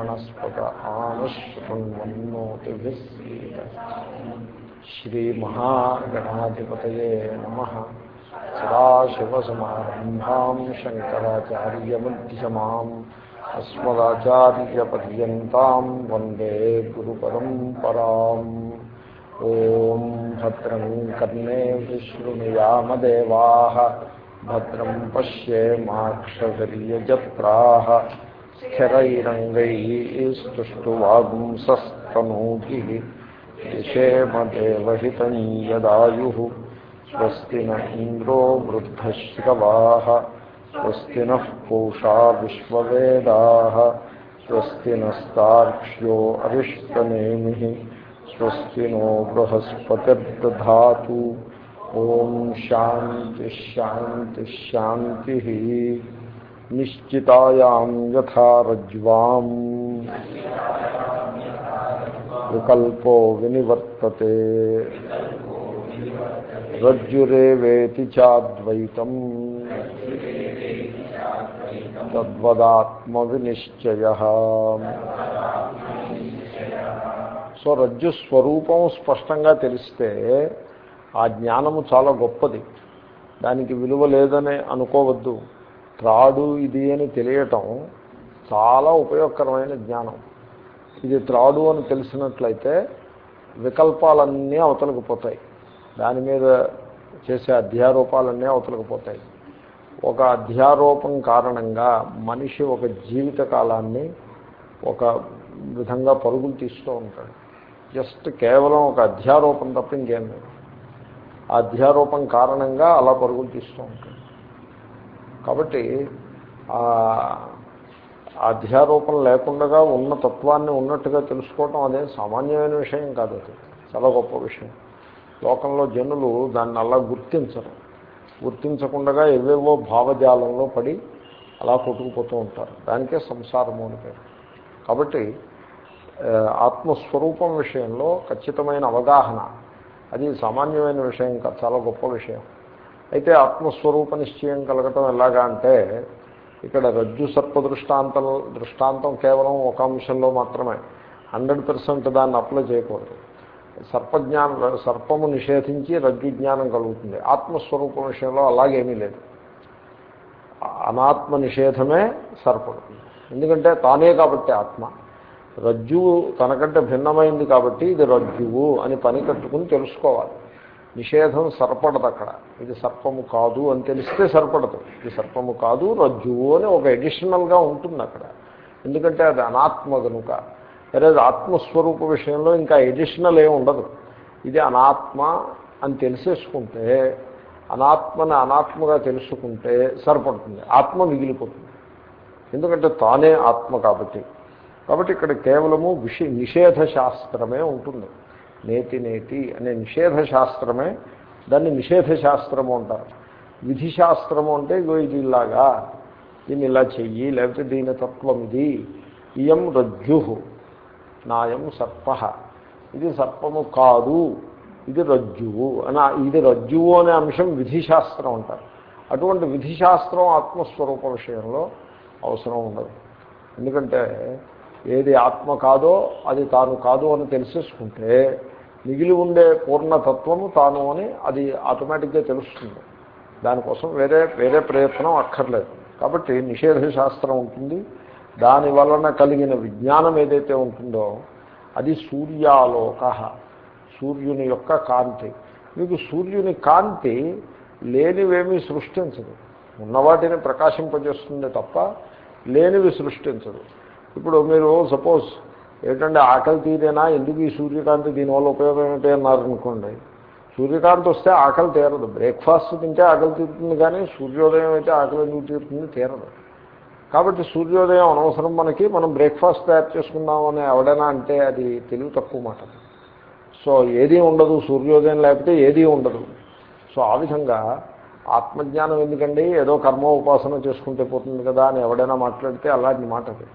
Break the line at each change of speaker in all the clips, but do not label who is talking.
सारणस्पद आमश्रुन्नोतिभिस्सीत श्रीमहागणाधिपतये नमः। सदाशिवसमारम्भां शङ्कराचार्यमध्यमाम्, अस्मदाचार्यपर्यन्तां वंदे गुरुपरम्पराम्। ॐ भद्रं कर्णे विशृणुयामदेवाः भद्रं पश्ये माक्षसर्यजत्राः स्थिरैरङ्गैः स्तुष्टुवागुंसस्तनूभिः दिशेमदेवहितं यदायुः स्वस्ति न इन्द्रो वृद्धश्रवाः स्वस्ति नः पूषा विश्ववेदाः, स्वस्ति नस्तार्क्ष्यो अरिष्टनेमिः, स्वस्ति नो నిశ్చితాయాం యథారజ్వాం వికల్పో వినివర్తతే రజ్జురేవేతి చాద్వైతం తద్వదాత్మ వినిశ్చయ సో రజ్జు స్వరూపం స్పష్టంగా తెలిస్తే ఆ జ్ఞానము చాలా గొప్పది. దానికి విలువ లేదనే అనుకోవద్దు. త్రాడు ఇది అని తెలియటం చాలా ఉపయోగకరమైన జ్ఞానం. ఇది త్రాడు అని తెలిసినట్లయితే వికల్పాలన్నీ అవతలకు పోతాయి. దాని మీద చేసే అధ్యారోపాలన్నీ అవతలకు పోతాయి. ఒక అధ్యారోపం కారణంగా మనిషి ఒక జీవిత కాలాన్ని ఒక విధంగా పరుగులు తీస్తూ ఉంటాడు. జస్ట్ కేవలం ఒక అధ్యారోపం తప్ప ఇంకేం లేదు. ఆ అధ్యారోపం కారణంగా అలా పరుగులు తీస్తూ ఉంటాడు. కాబట్టి అధ్యారోపం లేకుండా ఉన్న తత్వాన్ని ఉన్నట్టుగా తెలుసుకోవటం అదే సామాన్యమైన విషయం కాదు అది. చాలా గొప్ప విషయం. లోకంలో జనులు దాన్ని అలా గుర్తించరు. గుర్తించకుండా ఎవేవో భావజాలంలో పడి అలా కొట్టుకుపోతూ ఉంటారు. దానికే సంసారము అని పేరు. కాబట్టి ఆత్మస్వరూపం విషయంలో ఖచ్చితమైన అవగాహన అది సామాన్యమైన విషయం కాదు చాలా గొప్ప విషయం. అయితే ఆత్మస్వరూప నిశ్చయం కలగటం ఎలాగా అంటే ఇక్కడ రజ్జు సర్ప దృష్టాంతం దృష్టాంతం కేవలం ఒక అంశంలో మాత్రమే. హండ్రెడ్ పర్సెంట్ దాన్ని అప్లై చేయకూడదు. సర్పజ్ఞానం సర్పము నిషేధించి రజ్జు జ్ఞానం కలుగుతుంది. ఆత్మస్వరూపం విషయంలో అలాగేమీ లేదు. అనాత్మ నిషేధమే సర్పడు. ఎందుకంటే తానే కాబట్టి ఆత్మ. రజ్జువు తనకంటే భిన్నమైంది కాబట్టి ఇది రజ్జువు అని పని కట్టుకుని తెలుసుకోవాలి. నిషేధం సరిపడదు అక్కడ. ఇది సర్పము కాదు అని తెలిస్తే సరిపడదు. ఇది సర్పము కాదు రజ్జువు అని ఒక ఎడిషనల్గా ఉంటుంది అక్కడ. ఎందుకంటే అది అనాత్మ కనుక వేరే ఆత్మస్వరూప విషయంలో ఇంకా ఎడిషనల్ ఏమి ఉండదు. ఇది అనాత్మ అని తెలిసేసుకుంటే అనాత్మని అనాత్మగా తెలుసుకుంటే సరిపడుతుంది. ఆత్మ మిగిలిపోతుంది. ఎందుకంటే తానే ఆత్మ కాబట్టి. కాబట్టి ఇక్కడ కేవలము విష నిషేధ శాస్త్రమే ఉంటుంది. నేతి నేతి అనే నిషేధ శాస్త్రమే దాన్ని నిషేధ శాస్త్రము అంటారు. విధి శాస్త్రము అంటే ఇగో ఇది ఇలాగా. దీన్ని ఇలా చెయ్యి లేకపోతే దీని తత్వం ఇది. ఇయం రజ్జు నాయం సర్ప. ఇది సర్పము కాదు ఇది రజ్జువు. అని ఇది రజ్జువు అనే అంశం విధిశాస్త్రం అంటారు. అటువంటి విధిశాస్త్రం ఆత్మస్వరూప విషయంలో అవసరం ఉండదు. ఎందుకంటే ఏది ఆత్మ కాదో అది తాను కాదు అని తెలిసేసుకుంటే మిగిలి ఉండే పూర్ణతత్వము తాను అని అది ఆటోమేటిక్గా తెలుస్తుంది. దానికోసం వేరే వేరే ప్రయత్నం అక్కర్లేదు. కాబట్టి నిషేధ శాస్త్రం ఉంటుంది. దాని వలన కలిగిన విజ్ఞానం ఏదైతే ఉంటుందో అది సూర్యాలోక సూర్యుని యొక్క కాంతి. మీకు సూర్యుని కాంతి లేనివేమీ సృష్టించదు. ఉన్నవాటిని ప్రకాశింపజేస్తుంది తప్ప లేనివి సృష్టించదు. ఇప్పుడు మీరు సపోజ్ ఏంటంటే ఆకలి తీరేనా? ఎందుకు ఈ సూర్యకాంతి దీనివల్ల ఉపయోగం ఏంటి అన్నారనుకోండి సూర్యకాంతి వస్తే ఆకలి తీరదు. బ్రేక్ఫాస్ట్ తింటే ఆకలి తీరుతుంది కానీ సూర్యోదయం అయితే ఆకలి ఎందుకు తీరుతుంది? తీరదు. కాబట్టి సూర్యోదయం అనవసరం మనకి. మనం బ్రేక్ఫాస్ట్ తయారు చేసుకుందామని ఎవడైనా అంటే అది తెలివి తక్కువ మాట. సో ఏదీ ఉండదు సూర్యోదయం లేకపోతే ఏదీ ఉండదు. సో ఆ విధంగా ఆత్మజ్ఞానం ఎందుకండి? ఏదో కర్మ ఉపాసన చేసుకుంటే పోతుంది కదా అని ఎవడైనా మాట్లాడితే అలాంటి మాట అది.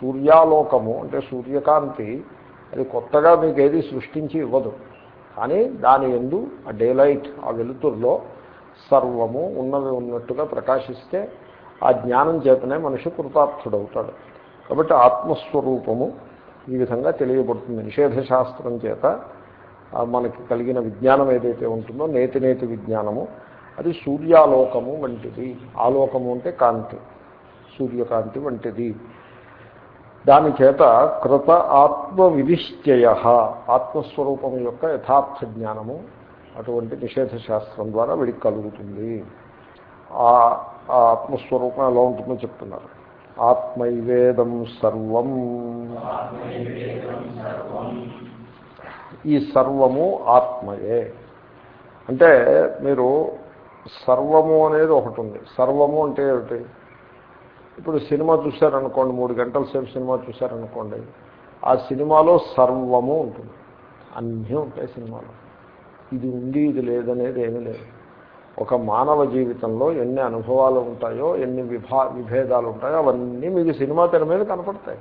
సూర్యాలోకము అంటే సూర్యకాంతి అది కొత్తగా మీకు ఏది సృష్టించి ఇవ్వదు. కానీ దాని ఎందు ఆ డేలైట్ ఆ వెలుతురులో సర్వము ఉన్నవి ఉన్నట్టుగా ప్రకాశిస్తే ఆ జ్ఞానం చేతనే మనిషి కృతార్థుడవుతాడు. కాబట్టి ఆత్మస్వరూపము ఈ విధంగా తెలియబడుతుంది. నిషేధ శాస్త్రం చేత మనకి కలిగిన విజ్ఞానం ఏదైతే ఉంటుందో నేతి నేతి విజ్ఞానము అది సూర్యాలోకము వంటిది. ఆలోకము అంటే కాంతి సూర్యకాంతి వంటిది. దాని చేత కృత ఆత్మ వినిశ్చయ ఆత్మస్వరూపం యొక్క యథార్థ జ్ఞానము అటువంటి నిషేధ శాస్త్రం ద్వారా వీడికి కలుగుతుంది. ఆ ఆ ఆత్మస్వరూపం ఎలా ఉంటుందో చెప్తున్నారు. ఆత్మైవేదం సర్వం. ఈ సర్వము ఆత్మయే. అంటే మీరు సర్వము అనేది ఒకటి ఉంది. సర్వము అంటే ఏమిటి? ఇప్పుడు సినిమా చూశారనుకోండి మూడు గంటల సేపు సినిమా చూశారనుకోండి ఆ సినిమాలో సర్వము ఉంటుంది. అన్నీ ఉంటాయి సినిమాలో. ఇది ఉంది ఇది లేదనేది ఏమీ లేదు. ఒక మానవ జీవితంలో ఎన్ని అనుభవాలు ఉంటాయో ఎన్ని విభా విభేదాలు ఉంటాయో అవన్నీ మీకు సినిమా తెర మీద కనపడతాయి.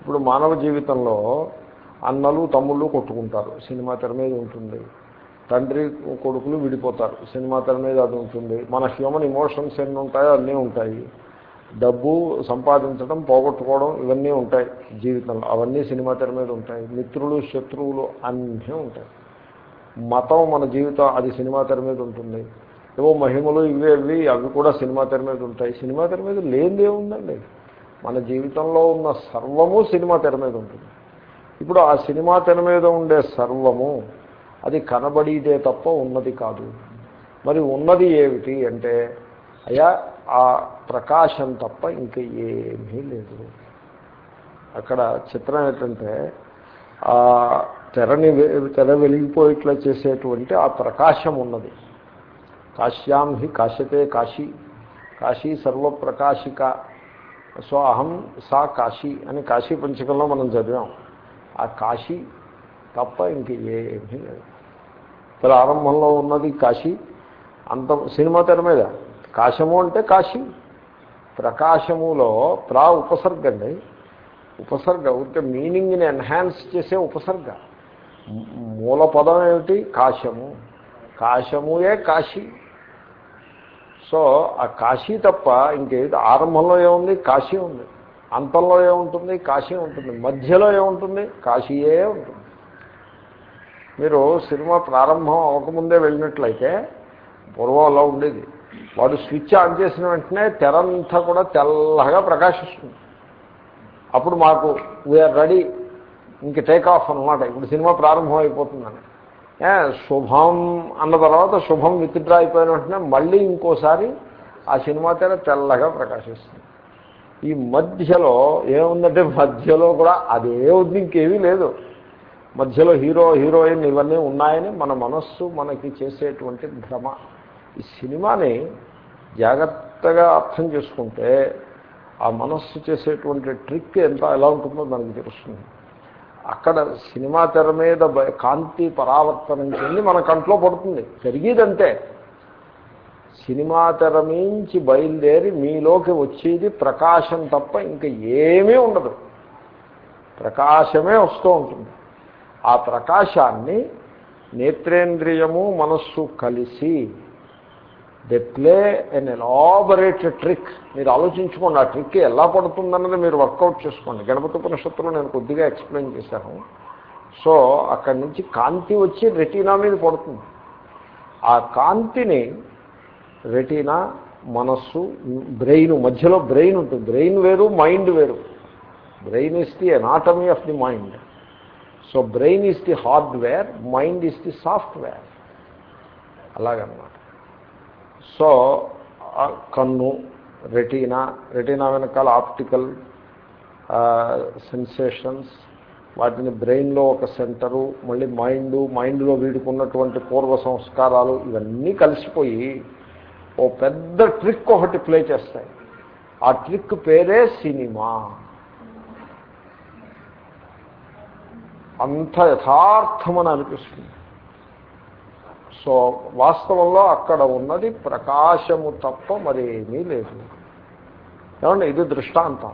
ఇప్పుడు మానవ జీవితంలో అన్నలు తమ్ముళ్ళు కొట్టుకుంటారు. సినిమా తెర మీద ఉంటుంది. తండ్రి కొడుకులు విడిపోతారు. సినిమా తెర మీద అది ఉంటుంది. మన హ్యూమన్ ఇమోషన్స్ ఎన్ని ఉంటాయో అన్నీ ఉంటాయి. డబ్బు సంపాదించడం పోగొట్టుకోవడం ఇవన్నీ ఉంటాయి జీవితంలో. అవన్నీ సినిమా తెర మీద ఉంటాయి. మిత్రులు శత్రువులు అన్నీ ఉంటాయి. మతం మన జీవితం అది సినిమా తెర మీద ఉంటుంది. ఏవో మహిమలు ఇవి ఇవి అవి కూడా సినిమా తెర మీద ఉంటాయి. సినిమా తెర మీద లేనిదే ఉందండి. మన జీవితంలో ఉన్న సర్వము సినిమా తెర మీద ఉంటుంది. ఇప్పుడు ఆ సినిమా తెర మీద ఉండే సర్వము అది కనబడిదే తప్ప ఉన్నది కాదు. మరి ఉన్నది ఏమిటి అంటే అయా ఆ ప్రకాశం తప్ప ఇంక ఏమీ లేదు. అక్కడ చిత్రం ఏంటంటే ఆ తెరని తెర వెలిగిపోయిట్లా చేసేటువంటి ఆ ప్రకాశం ఉన్నది. కాశ్యాం హి కాశ్యతే కాశీ. కాశీ సర్వప్రకాశిక. సో అహం సా కాశీ అని కాశీ పంచకంలో మనం చదివాం. ఆ కాశీ తప్ప ఇంక ఏమీ లేదు. ప్రారంభంలో ఉన్నది కాశీ. అంత సినిమా తెర మీద. కాశము అంటే కాశీ. ప్రకాశములో ప్రా ఉపసర్గ అండి ఉపసర్గ ఉంటే మీనింగ్ని ఎన్హాన్స్ చేసే ఉపసర్గ. మూల పదం ఏమిటి? కాశము. కాశముయే కాశీ. సో ఆ కాశీ తప్ప ఇంకేది? ఆరంభంలో ఏముంది? కాశీ ఉంది. అంతంలో ఏముంటుంది? కాశీ ఉంటుంది. మధ్యలో ఏముంటుంది? కాశీయే ఉంటుంది. మీరు సినిమా ప్రారంభం అవ్వకముందే వెళ్ళినట్లయితే పూర్వం అలా ఉండేది. వాడు స్విచ్ ఆన్ చేసిన వెంటనే తెరంతా కూడా తెల్లగా ప్రకాశిస్తుంది. అప్పుడు మాకు వీఆర్ రెడీ ఇంక టేక్ ఆఫ్ అనమాట ఇప్పుడు సినిమా ప్రారంభం అయిపోతుందని శుభం అన్న తర్వాత శుభం విత్డ్రా అయిపోయిన వెంటనే మళ్ళీ ఇంకోసారి ఆ సినిమా తెర తెల్లగా ప్రకాశిస్తుంది. ఈ మధ్యలో ఏముందంటే మధ్యలో కూడా అదే ఉంది ఇంకేమీ లేదు. మధ్యలో హీరో హీరోయిన్ ఇవన్నీ ఉన్నాయని మన మనస్సు మనకి చేసేటువంటి భ్రమ. ఈ సినిమాని జాగ్రత్తగా అర్థం చేసుకుంటే ఆ మనస్సు చేసేటువంటి ట్రిక్ ఎంత ఎలా ఉంటుందో మనకి తెలుస్తుంది. అక్కడ సినిమా తెర మీద కాంతి పరావర్తనం చెంది మన కంట్లో పడుతుంది. జరిగేదంతే సినిమా తెర మించి బయలుదేరి మీలోకి వచ్చేది ప్రకాశం తప్ప ఇంకా ఏమీ ఉండదు. ప్రకాశమే వస్తూ ఉంటుంది. ఆ ప్రకాశాన్ని నేత్రేంద్రియము మనస్సు కలిసి they play an elaborate trick మీరు ఆలోచించుకోండి ఆ ట్రిక్ ఎలా పడుతుందన్నది మీరు వర్కౌట్ చేసుకోండి. గణపతి ఉపనిషత్తులో నేను కొద్దిగా ఎక్స్ప్లెయిన్ చేశాను. సో అక్కడి నుంచి కాంతి వచ్చి రెటీనా మీద పడుతుంది. ఆ కాంతిని రెటీనా మనస్సు బ్రెయిన్ మధ్యలో బ్రెయిన్ ఉంటుంది. బ్రెయిన్ వేరు మైండ్ వేరు. Brain is the anatomy of the mind so brain is the hardware mind is the software అలాగన్నమాట so కన్ను రెటీనా రెటీనా వెనకాల ఆప్టికల్ సెన్సేషన్స్ వాటిని బ్రెయిన్లో ఒక సెంటరు మళ్ళీ మైండ్ మైండ్లో వీడుకున్నటువంటి పూర్వ సంస్కారాలు ఇవన్నీ కలిసిపోయి ఓ పెద్ద ట్రిక్ ఒకటి ప్లే చేస్తాయి. ఆ ట్రిక్ పేరే సినిమా. అంత యథార్థమని అనిపిస్తుంది. సో వాస్తవంలో అక్కడ ఉన్నది ప్రకాశము తప్ప మరేమీ లేదు. ఏమండి? ఇది దృష్టాంతం.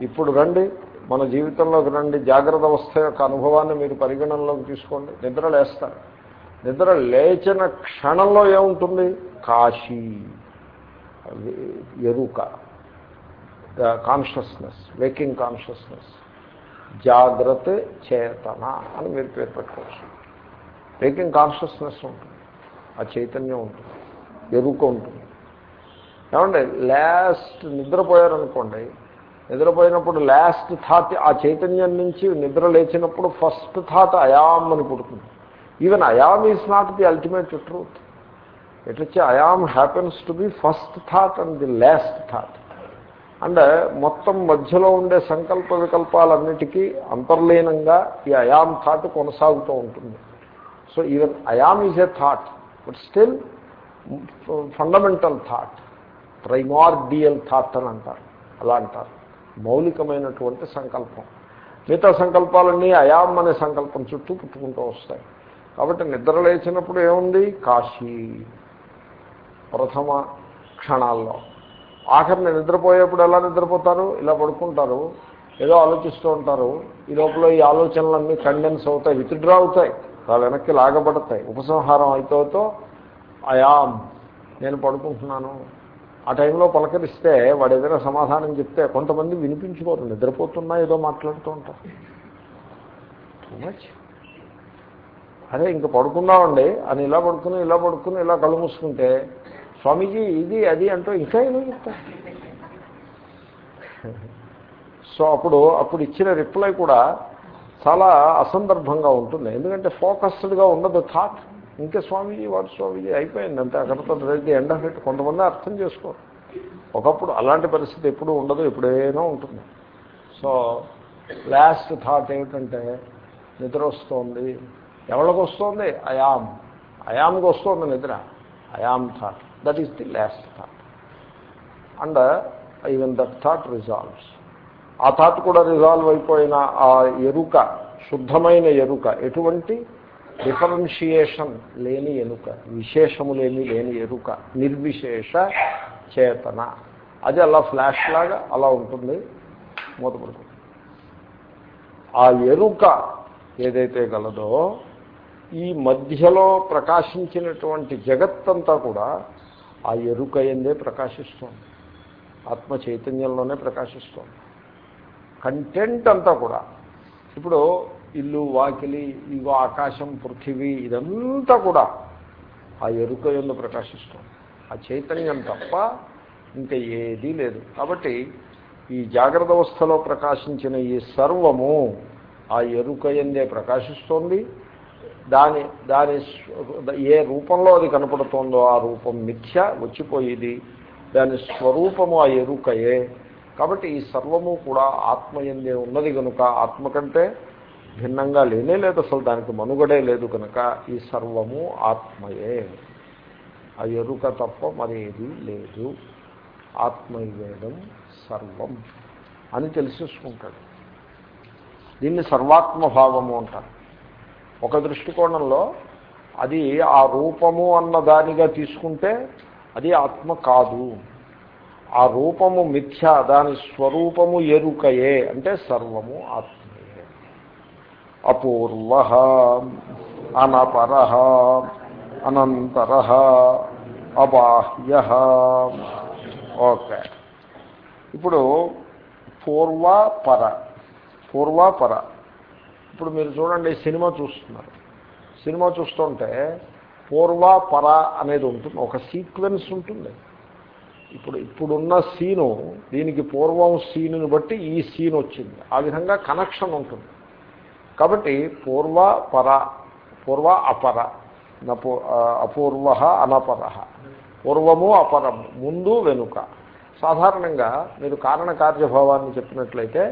ఇప్పుడు రండి మన జీవితంలోకి రండి జాగ్రత్త అవస్థ యొక్క అనుభవాన్ని మీరు పరిగణనలోకి తీసుకోండి. నిద్ర లేస్తారు. నిద్ర లేచిన క్షణంలో ఏముంటుంది? కాశీ. ఎరుక. Consciousness waking consciousness. జాగ్రత్త చేతన అని మీరు పేరు పెట్టుకోవచ్చు. వేకింగ్ కాన్షియస్నెస్ ఉంటుంది. ఆ చైతన్యం ఉంటుంది. ఎరుక ఉంటుంది. ఏమండి లాస్ట్ నిద్రపోయారనుకోండి నిద్రపోయినప్పుడు లాస్ట్ థాట్ ఆ చైతన్యం నుంచి నిద్ర లేచినప్పుడు ఫస్ట్ థాట్ అయామ్ అని పుడుతుంది. Even I am is not the ultimate truth at వచ్చి I am happens to be first thought and the last thought and మొత్తం మధ్యలో ఉండే సంకల్ప వికల్పాలన్నిటికీ అంతర్లీనంగా ఈ అయామ్ థాట్ కొనసాగుతూ ఉంటుంది. So even I am is a thought but still fundamental thought primordial thought అని అంటారు. అలా అంటారు. మౌలికమైనటువంటి సంకల్పం. మిగతా సంకల్పాలన్నీ అయాం అనే సంకల్పం చుట్టూ పుట్టుకుంటూ వస్తాయి. కాబట్టి నిద్ర లేచినప్పుడు ఏముంది? కాశీ. ప్రథమ క్షణాల్లో. ఆఖరిని నిద్రపోయేప్పుడు ఎలా నిద్రపోతారు? ఇలా పడుకుంటారు. ఏదో ఆలోచిస్తూ ఉంటారు. ఈ లోపల ఈ ఆలోచనలన్నీ కండెన్స్ అవుతాయి విత్డ్రా అవుతాయి. అలా వెనక్కి లాగబడతాయి. ఉపసంహారం అయిపోతో అయాం నేను పడుకుంటున్నాను. ఆ టైంలో పలకరిస్తే వాడు ఏదైనా సమాధానం చెప్తే కొంతమంది వినిపించుకోరు నిద్రపోతున్నా ఏదో మాట్లాడుతూ ఉంటారు. మచ్ అదే ఇంక పడుకుందామండి. అని ఇలా పడుకుని ఇలా పడుకుని ఇలా కళ్ళు మూసుకుంటే స్వామీజీ ఇది అది అంటూ ఇంకా ఏమో చెప్తారు. సో అప్పుడు అప్పుడు ఇచ్చిన రిప్లై కూడా చాలా అసందర్భంగా ఉంటుంది. ఎందుకంటే ఫోకస్డ్గా ఉండదు థాట్ ఇంకా స్వామీజీ వాడు స్వామీజీ అయిపోయింది అంతే. అక్కడతో రెడ్డి ఎండ పెట్టి కొంతమంది అర్థం చేసుకోరు. ఒకప్పుడు అలాంటి పరిస్థితి ఎప్పుడు ఉండదు ఎప్పుడైనా ఉంటుంది. సో లాస్ట్ థాట్ ఏమిటంటే నిద్ర వస్తుంది. ఎవరికి వస్తుంది? అయామ్ అయామ్కి వస్తుంది నిద్ర. I am thought that is the last thought and even that thought resolves ఆ థాట్ కూడా రిజాల్వ్ అయిపోయిన ఆ ఎరుక శుద్ధమైన ఎరుక. ఎటువంటి? డిఫరెన్షియేషన్ లేని ఎరుక. విశేషము లేని లేని ఎరుక. నిర్విశేష చేతన. అది అలా ఫ్లాష్ లాగా అలా ఉంటుంది. మూతపడుతుంది ఆ ఎరుక ఏదైతే గలదో ఈ మధ్యలో ప్రకాశించినటువంటి జగత్తంతా కూడా ఆ ఎరుక ఎందే ప్రకాశిస్తోంది. ఆత్మ చైతన్యంలోనే ప్రకాశిస్తోంది. కంటెంట్ అంతా కూడా. ఇప్పుడు ఇల్లు వాకిలి ఇగో ఆకాశం పృథివీ ఇదంతా కూడా ఆ ఎరుక ఎందు ప్రకాశిస్తుంది ఆ చైతన్యం తప్ప ఇంకా ఏదీ లేదు. కాబట్టి ఈ జాగ్రత్త అవస్థలో ప్రకాశించిన ఈ సర్వము ఆ ఎరుక ఎందే ప్రకాశిస్తోంది. దాని దాని ఏ రూపంలో అది కనపడుతోందో ఆ రూపం మిథ్య వచ్చిపోయేది. దాని స్వరూపము ఆ ఎరుకయే. కాబట్టి ఈ సర్వము కూడా ఆత్మ ఎందే ఉన్నది కనుక ఆత్మ కంటే భిన్నంగా లేనే లేదు అసలు దానికి మనుగడే లేదు కనుక ఈ సర్వము ఆత్మయే. ఆ ఎరుక తప్ప మరేది లేదు. ఆత్మవేదం సర్వం అని తెలిసేసుకుంటాడు. దీన్ని సర్వాత్మభావము అంటారు. ఒక దృష్టికోణంలో అది ఆ రూపము అన్న దానిగా తీసుకుంటే అది ఆత్మ కాదు. ఆ రూపము మిథ్య దాని స్వరూపము ఎరుకయే అంటే సర్వము ఆత్మయే. అపూర్వ అనపర అనంతర అబాహ్య. ఓకే. ఇప్పుడు పూర్వ పర పూర్వ పర. ఇప్పుడు మీరు చూడండి సినిమా చూస్తున్నారు. సినిమా చూస్తుంటే పూర్వ పర అనేది ఉంటుంది ఒక సీక్వెన్స్ ఉంటుంది. ఇప్పుడు ఇప్పుడున్న సీను దీనికి పూర్వం సీనుని బట్టి ఈ సీన్ వచ్చింది. ఆ విధంగా కనెక్షన్ ఉంటుంది. కాబట్టి పూర్వ పర పూర్వ అపర నపు అపూర్వ అనపర. పూర్వము అపరము ముందు వెనుక. సాధారణంగా మీరు కారణ కార్యభావాన్ని చెప్పినట్లయితే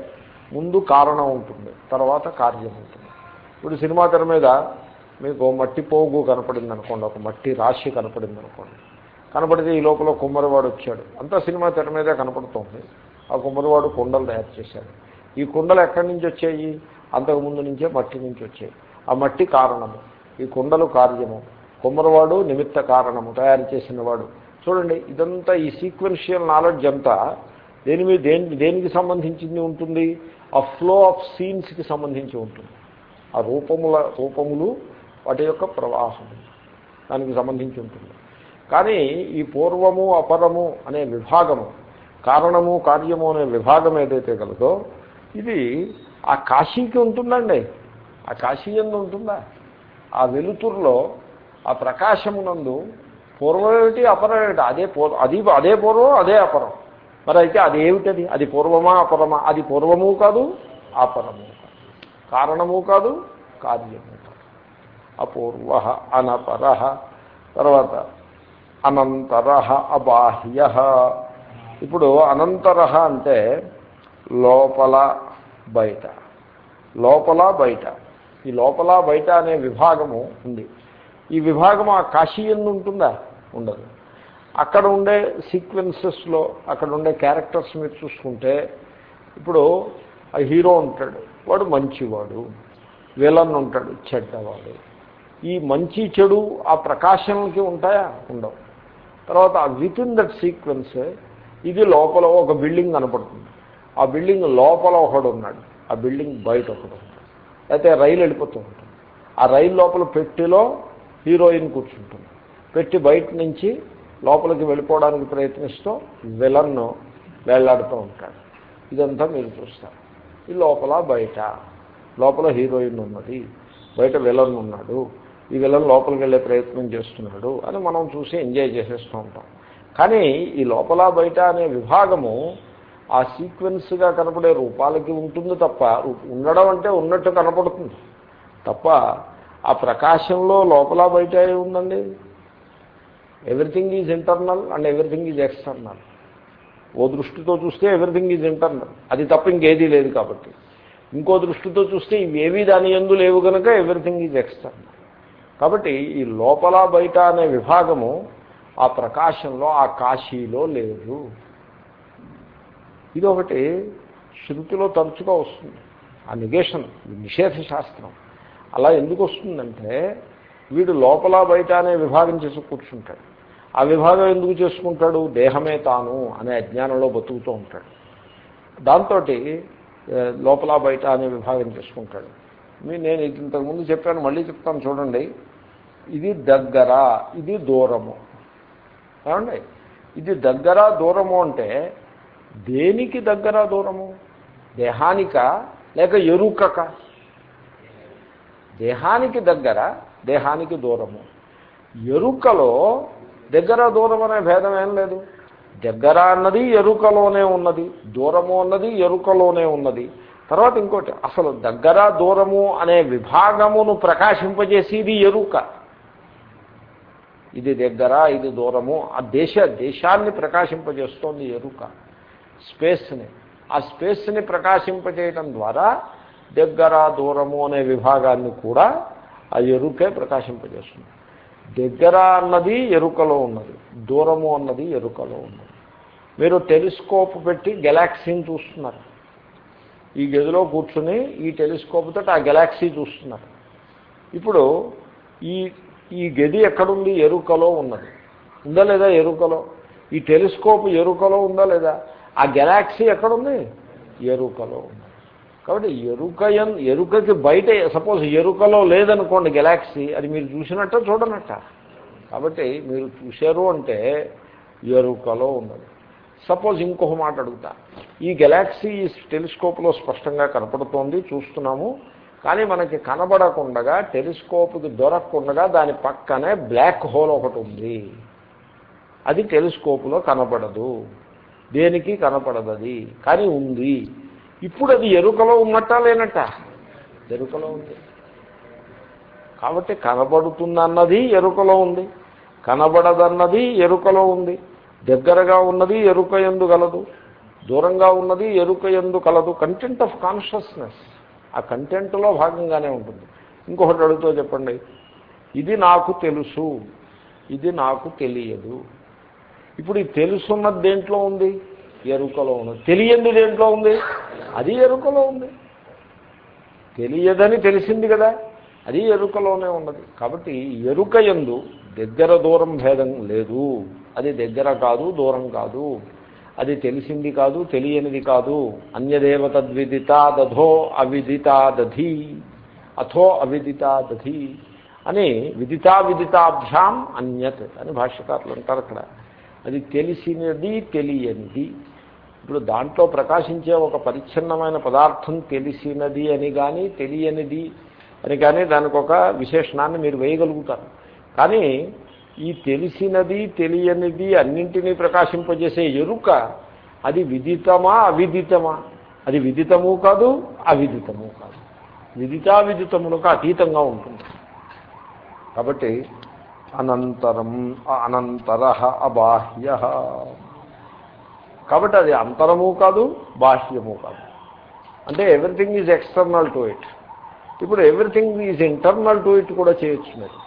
ముందు కారణం ఉంటుంది తర్వాత కార్యం ఉంటుంది. ఇప్పుడు సినిమా తెర మీద మీకు మట్టి పోగు కనపడింది అనుకోండి ఒక మట్టి రాశి కనపడింది అనుకోండి కనపడితే ఈ లోపల కుమ్మరివాడు వచ్చాడు. అంతా సినిమా తెర మీదే కనపడుతోంది. ఆ కుమ్మరివాడు కుండలు తయారు చేశాడు. ఈ కుండలు ఎక్కడి నుంచి వచ్చాయి? అంతకుముందు నుంచే మట్టి నుంచి వచ్చాయి. ఆ మట్టి కారణము ఈ కుండలు కార్యము కుమ్మరివాడు నిమిత్త కారణము తయారు చేసిన వాడు. చూడండి ఇదంతా ఈ సీక్వెన్షియల్ నాలెడ్జ్ అంతా దేని మీద దేని దేనికి సంబంధించింది ఉంటుంది? ఆ ఫ్లో ఆఫ్ సీన్స్కి సంబంధించి ఉంటుంది. ఆ రూపముల రూపములు వాటి యొక్క ప్రవాహం దానికి సంబంధించి ఉంటుంది. కానీ ఈ పూర్వము అపరము అనే విభాగము కారణము కార్యము అనే విభాగం ఏదైతే కలదో ఇది ఆ కాశీకి ఉంటుందండి. ఆ కాశీ ఎందు ఉంటుందా? ఆ వెలుతురులో ఆ ప్రకాశమునందు పూర్వం ఏమిటి అపరం ఏమిటి అదే పూర్వ అది అదే పూర్వం అదే అపరం. మరి అయితే అది ఏమిటది? అది పూర్వమా అపరమా? అది పూర్వము కాదు అపరము కాదు. కారణము కాదు కార్యము కాదు. అపూర్వ అనపర. తర్వాత అనంతర అబాహ్య. ఇప్పుడు అనంతర అంటే లోపల బయట. లోపల బయట. ఈ లోపల బయట అనే విభాగము ఉంది. ఈ విభాగం ఆ కాశీ ఎందు ఉంటుందా? ఉండదు. అక్కడ ఉండే సీక్వెన్సెస్లో అక్కడ ఉండే క్యారెక్టర్స్ మీరు చూసుకుంటే ఇప్పుడు ఆ హీరో ఉంటాడు వాడు మంచివాడు విలన్ ఉంటాడు చెడ్డవాడు. ఈ మంచి చెడు ఆ ప్రకాశంకి ఉంటాయా? ఉండవు. తర్వాత విత్ ఇన్ దట్ సీక్వెన్స్ ఇది లోపల ఒక బిల్డింగ్ కనపడుతుంది. ఆ బిల్డింగ్ లోపల ఒకడు ఉన్నాడు. ఆ బిల్డింగ్ బయట ఒకడు అయితే రైలు వెళ్ళిపోతూ ఉంటుంది. ఆ రైలు లోపల పెట్టిలో హీరోయిన్ కూర్చుంటుంది. పెట్టి బయట నుంచి లోపలికి వెళ్ళిపోవడానికి ప్రయత్నిస్తూ విలన్ను వేళ్ళాడుతూ ఉంటాడు. ఇదంతా మీరు చూస్తారు. ఈ లోపల బయట. లోపల హీరోయిన్ ఉన్నది. బయట విలన్ ఉన్నాడు. ఈ విలన్ లోపలికి వెళ్ళే ప్రయత్నం చేస్తున్నాడు అని మనం చూసి ఎంజాయ్ చేసేస్తూ ఉంటాం. కానీ ఈ లోపల బయట అనే విభాగము ఆ సీక్వెన్స్గా కనపడే రూపాలకి ఉంటుంది తప్ప ఉండడం అంటే ఉన్నట్టు కనపడుతుంది. తప్ప ఆ ప్రకాశంలో లోపల బయట ఉందండి? Everything is internal and everything is external ఓ దృష్టితో చూస్తే ఎవ్రీథింగ్ ఈజ్ ఇంటర్నల్ అది తప్ప ఇంకేదీ లేదు కాబట్టి. ఇంకో దృష్టితో చూస్తే ఇవేవి దాని ఎందు లేవు కనుక ఎవ్రీథింగ్ ఈజ్ ఎక్స్టర్నల్ కాబట్టి ఈ లోపల బయట అనే విభాగము ఆ ప్రకాశంలో ఆ కాశీలో లేదు. ఇదొకటి శృతిలో తరచుగా వస్తుంది. ఆ నిగేషన్ నిషేధ శాస్త్రం. అలా ఎందుకు వస్తుందంటే వీడు లోపల బయట అనే విభాగం చేసి కూర్చుంటాడు. ఆ విభాగం ఎందుకు చేసుకుంటాడు? దేహమే తాను అనే అజ్ఞానంలో బతుకుతూ ఉంటాడు. దాంతో లోపల బయట అనే విభాగం చేసుకుంటాడు. నేను ఇంతకుముందు చెప్పాను మళ్ళీ చెప్తాను చూడండి. ఇది దగ్గర ఇది దూరము. ఏమండి? ఇది దగ్గర దూరము అంటే దేనికి దగ్గర దూరము? దేహానిక లేక ఎరుకక? దేహానికి దగ్గర దేహానికి దూరము. ఎరుకలో దగ్గర దూరం అనే భేదం ఏం లేదు. దగ్గర అన్నది ఎరుకలోనే ఉన్నది దూరము అన్నది ఎరుకలోనే ఉన్నది. తర్వాత ఇంకోటి అసలు దగ్గర దూరము అనే విభాగమును ప్రకాశింపజేసేది ఎరుక. ఇది దగ్గర ఇది దూరము ఆ దేశ దేశాన్ని ప్రకాశింపజేస్తోంది ఎరుక. స్పేస్ని ఆ స్పేస్ని ప్రకాశింపజేయడం ద్వారా దగ్గర దూరము అనే విభాగాన్ని కూడా ఆ ఎరుకే ప్రకాశింపజేస్తుంది. దగ్గర అన్నది ఎరుకలో ఉన్నది దూరము అన్నది ఎరుకలో ఉన్నది. మీరు టెలిస్కోప్ పెట్టి గెలాక్సీని చూస్తున్నారు. ఈ గదిలో కూర్చుని ఈ టెలిస్కోప్ తోటి ఆ గెలాక్సీ చూస్తున్నారు. ఇప్పుడు ఈ ఈ గది ఎక్కడుంది? ఎరుకలో ఉన్నది. ఉందా లేదా ఎరుకలో? ఈ టెలిస్కోప్ ఎరుకలో ఉందా లేదా? ఆ గెలాక్సీ ఎక్కడుంది? ఎరుకలో ఉంది కాబట్టి ఎరుక ఎరుకకి బయట సపోజ్ ఎరుకలో లేదనుకోండి గెలాక్సీ అది మీరు చూసినట్ట చూడనట్ట? కాబట్టి మీరు చూశారు అంటే ఎరుకలో ఉన్నది. సపోజ్ ఇంకొక మాట అడుగుతా. ఈ గెలాక్సీ ఈ టెలిస్కోప్లో స్పష్టంగా కనపడుతోంది చూస్తున్నాము. కానీ మనకి కనబడకుండగా టెలిస్కోప్కి దొరకకుండగా దాని పక్కనే బ్లాక్ హోల్ ఒకటి ఉంది. అది టెలిస్కోప్లో కనపడదు దేనికి కనపడదది? కానీ ఉంది. ఇప్పుడు అది ఎరుకలో ఉన్నట్టా లేనట్ట? ఎరుకలో ఉంది. కాబట్టి కనబడుతుందన్నది ఎరుకలో ఉంది. కనబడదన్నది ఎరుకలో ఉంది. దగ్గరగా ఉన్నది ఎరుక ఎందుగలదు దూరంగా ఉన్నది ఎరుక ఎందు కలదు. కంటెంట్ ఆఫ్ కాన్షియస్నెస్ ఆ కంటెంట్లో భాగంగానే ఉంటుంది. ఇంకొకటి అడుగుతో చెప్పండి. ఇది నాకు తెలుసు. ఇది నాకు తెలియదు. ఇప్పుడు ఈ తెలుసున్నది దేంట్లో ఉంది? ఎరుకలో ఉన్నది తెలియంది దేంట్లో ఉంది? అది ఎరుకలో ఉంది. తెలియదని తెలిసింది కదా. అది ఎరుకలోనే ఉన్నది. కాబట్టి ఎరుక ఎందు దగ్గర దూరం భేదం లేదు. అది దగ్గర కాదు దూరం కాదు. అది తెలిసింది కాదు తెలియనిది కాదు. అన్యదేవ తద్విదితా దధో అవిదితా దధి. అథో అవిదితా దధి. అని విదితా విదితాభ్యాం అన్యత్ అని భాష్యకారులు అంటారు అక్కడ. అది తెలిసినది తెలియనిది. ఇప్పుడు దాంట్లో ప్రకాశించే ఒక పరిచ్ఛిన్నమైన పదార్థం తెలిసినది అని కానీ తెలియనిది అని కానీ దానికి ఒక విశేషణాన్ని మీరు వేయగలుగుతారు. కానీ ఈ తెలిసినది తెలియనిది అన్నింటినీ ప్రకాశింపజేసే ఎరుక అది విదితమా అవిదితమా? అది విదితము కాదు అవిదితము కాదు. విదితావిదితములకు అతీతంగా ఉంటుంది. కాబట్టి అనంతరం అనంతర అబాహ్య. కాబట్టి అది అంతరము కాదు బాహ్యము కాదు. అంటే everything is external to it ఇప్పుడు everything is internal to it కూడా చేయొచ్చు మీరు.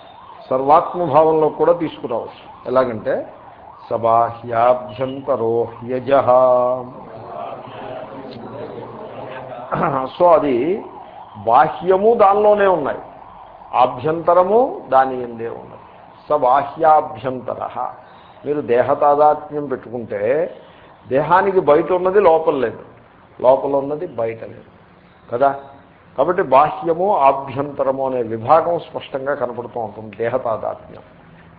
సర్వాత్మభావంలో కూడా తీసుకురావచ్చు. ఎలాగంటే సబాహ్యాభ్యంతరో హ్యజ సో అది బాహ్యము దానిలోనే ఉన్నాయి. ఆభ్యంతరము దాని ఎందే ఉన్నది. సబాహ్యాభ్యంతర. మీరు దేహతాదాత్మ్యం పెట్టుకుంటే దేహానికి బయట ఉన్నది లోపల లేదు. లోపల ఉన్నది బయట లేదు. కదా? కాబట్టి బాహ్యము ఆభ్యంతరము అనే విభాగం స్పష్టంగా కనపడుతూ ఉంటుంది. దేహతాదాత్మ్యం.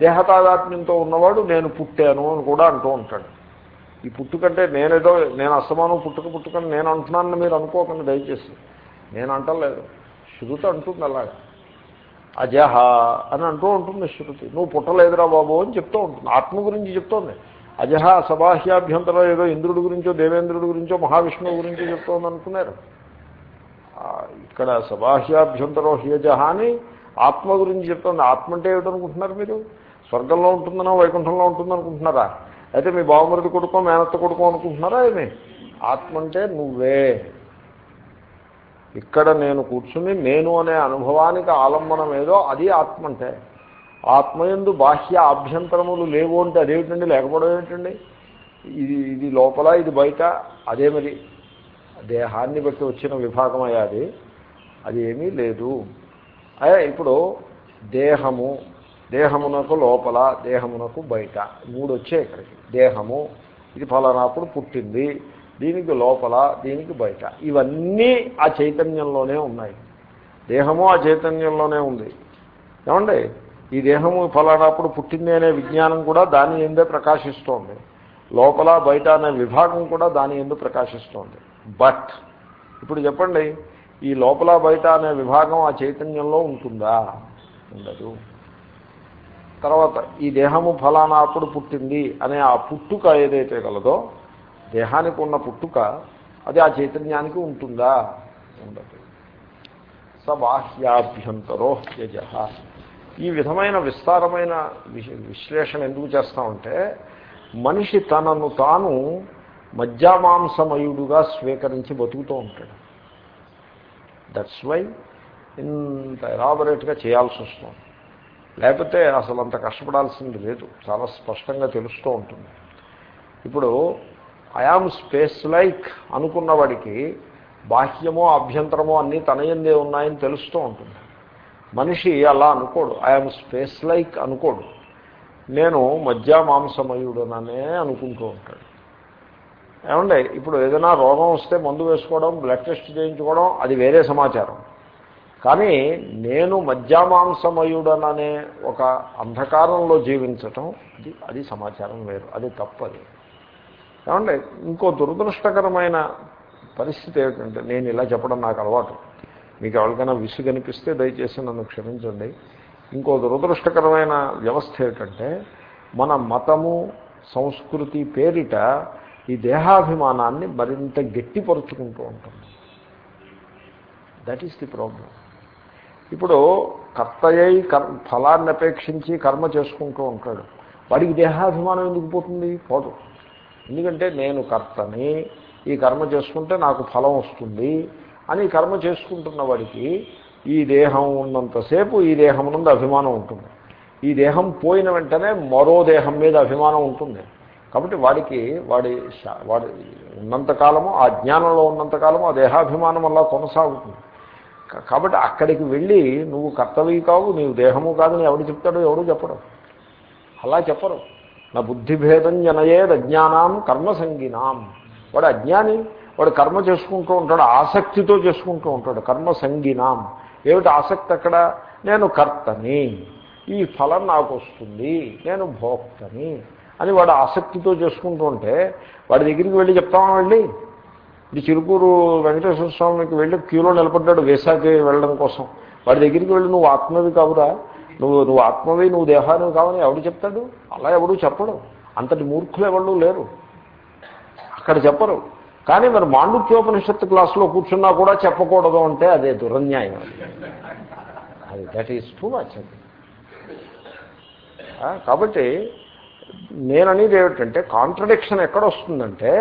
దేహతాదాత్మ్యంతో ఉన్నవాడు నేను పుట్టాను అని కూడా అంటూ ఉంటాడు. ఈ పుట్టుకంటే నేనేదో నేను అస్తమానం పుట్టుక పుట్టుకని నేను అంటున్నానని మీరు అనుకోకండి దయచేసి. నేను అంటలేదు. శృతి అంటుంది అలాగా. అజహ అని అంటూ ఉంటుంది శృతి. నువ్వు పుట్టలేదురా బాబు అని చెప్తూ ఉంటుంది. ఆత్మ గురించి చెప్తోంది. అజహ సబాహ్యాభ్యంతరం ఏదో ఇంద్రుడి గురించో దేవేంద్రుడి గురించో మహావిష్ణువు గురించో చెప్తోంది అనుకున్నారు ఇక్కడ సబాహ్యాభ్యంతరో హ్యజహ అని ఆత్మ గురించి చెప్తుంది. ఆత్మ అంటే ఏమిటనుకుంటున్నారు మీరు? స్వర్గంలో ఉంటుందనో వైకుంఠంలో ఉంటుందనుకుంటున్నారా? అయితే మీ బావమరిది కొడుకో మేనత్త కొడుకో అనుకుంటున్నారా ఏమి? ఆత్మ అంటే నువ్వే. ఇక్కడ నేను కూర్చుని నేను అనే అనుభవానికి ఆలంబనం ఏదో అది ఆత్మ అంటే. ఆత్మయందు బాహ్య ఆభ్యంతరములు లేవు అంటే అదేమిటండి? లేకపోవడం ఏమిటండి? ఇది ఇది లోపల ఇది బయట అదే మరి. దేహాన్ని బట్టి వచ్చిన విభాగం అయ్యాది. అది ఏమీ లేదు. ఇప్పుడు దేహము దేహమునకు లోపల దేహమునకు బయట. మూడు వచ్చాయి ఇక్కడికి. దేహము ఇది ఫలానాప్పుడు పుట్టింది. దీనికి లోపల దీనికి బయట. ఇవన్నీ ఆ చైతన్యంలోనే ఉన్నాయి. దేహము ఆ చైతన్యంలోనే ఉంది. ఏమండి? ఈ దేహము ఫలానాప్పుడు పుట్టింది అనే విజ్ఞానం కూడా దాని ఎందే ప్రకాశిస్తోంది. లోపల బయట అనే విభాగం కూడా దాని ఎందు ప్రకాశిస్తోంది. బట్ ఇప్పుడు చెప్పండి ఈ లోపల బయట అనే విభాగం ఆ చైతన్యంలో ఉంటుందా? ఉండదు. తర్వాత ఈ దేహము ఫలానా అప్పుడు పుట్టింది అనే ఆ పుట్టుక ఏదైతే కలదో దేహానికి ఉన్న పుట్టుక అది ఆ చైతన్యానికి ఉంటుందా? ఉండదు. సబాహ్యాభ్యంతరో యజ. ఈ విధమైన విస్తారమైన విశ్లేషణ ఎందుకు చేస్తామంటే మనిషి తనను తాను మజ్జామాంసమయుడుగా స్వీకరించి బతుకుతూ ఉంటాడు. దట్స్ వై ఇంత ఎలాబొరేట్గా చేయాల్సి వస్తుంది. లేకపోతే అసలు అంత కష్టపడాల్సింది లేదు. చాలా స్పష్టంగా తెలుస్తూ ఉంటుంది. ఇప్పుడు ఐఆమ్ స్పేస్ లైక్ అనుకున్నవాడికి బాహ్యమో అభ్యంతరమో అన్నీ తనయందే ఉన్నాయని తెలుస్తూ ఉంటుంది. మనిషి అలా అనుకోడు. ఐఆమ్ స్పేస్ లైక్ అనుకోడు. నేను మధ్య మాంసమయుడననే అనుకుంటూ ఉంటాడు. ఏమండి ఇప్పుడు ఏదైనా రోగం వస్తే మందు వేసుకోవడం బ్లడ్ టెస్ట్ చేయించుకోవడం అది వేరే సమాచారం. కానీ నేను మధ్యామాంసమయుడననే ఒక అంధకారంలో జీవించటం అది అది సమాచారం వేరు అది తప్పది. ఏమండి ఇంకో దురదృష్టకరమైన పరిస్థితి ఏమిటంటే నేను ఇలా చెప్పడం నాకు అలవాటు. మీకు ఎవరికైనా విసు కనిపిస్తే దయచేసి నన్ను క్షమించండి. ఇంకో దురదృష్టకరమైన వ్యవస్థ ఏమిటంటే మన మతము సంస్కృతి పేరిట ఈ దేహాభిమానాన్ని మరింత గట్టిపరుచుకుంటూ ఉంటుంది. దట్ ఈస్ ది ప్రాబ్లం ఇప్పుడు కర్తయ్యి కర్ ఫలాన్ని అపేక్షించి కర్మ చేసుకుంటూ ఉంటాడు. వాడికి దేహాభిమానం ఎందుకు పోతుంది? పోదు. ఎందుకంటే నేను కర్తని ఈ కర్మ చేసుకుంటే నాకు ఫలం వస్తుంది అని కర్మ చేసుకుంటున్న వాడికి ఈ దేహం ఉన్నంతసేపు ఈ దేహం నుండి అభిమానం ఉంటుంది. ఈ దేహం పోయిన వెంటనే మరో దేహం మీద అభిమానం ఉంటుంది. కాబట్టి వాడికి వాడి వాడి ఉన్నంతకాలము ఆ జ్ఞానంలో ఉన్నంతకాలము ఆ దేహాభిమానం అలా కొనసాగుతుంది. కాబట్టి అక్కడికి వెళ్ళి నువ్వు కర్తవి కావు నీవు దేహము కాదని ఎవడు చెప్తాడో ఎవడు చెప్పడు. అలా చెప్పరు. నా బుద్ధిభేదం జనయేద్ అజ్ఞానాం కర్మసంగినాం. వాడు అజ్ఞాని వాడు కర్మ చేసుకుంటూ ఉంటాడు ఆసక్తితో చేసుకుంటూ ఉంటాడు కర్మ సంగినాం ఏమిటి ఆసక్తి అక్కడ? నేను కర్తని. ఈ ఫలం నాకు వస్తుంది నేను భోక్తని. అని వాడు ఆసక్తితో చేసుకుంటూ ఉంటే వాడి దగ్గరికి వెళ్ళి చెప్తామా వెళ్ళి? ఇది చిరుకూరు వెంకటేశ్వర స్వామికి వెళ్ళి క్యూలో నిలబడ్డాడు వేసాకి వెళ్ళడం కోసం. వాడి దగ్గరికి వెళ్ళి నువ్వు ఆత్మవి కావురా. నువ్వు నువ్వు ఆత్మవి నువ్వు దేహానివి కావని ఎవడు చెప్తాడు? అలా ఎవడు చెప్పడు. అంతటి మూర్ఖులు ఎవరు లేరు. అక్కడ చెప్పరు. కానీ మరి మాండుక్యోపనిషత్తు క్లాసులో కూర్చున్నా కూడా చెప్పకూడదు అంటే అదే దురన్యాయం అది. దట్ ఈస్ టూ మచ్ అది కాబట్టి నేననేది ఏమిటంటే కాంట్రడిక్షన్ ఎక్కడ వస్తుందంటే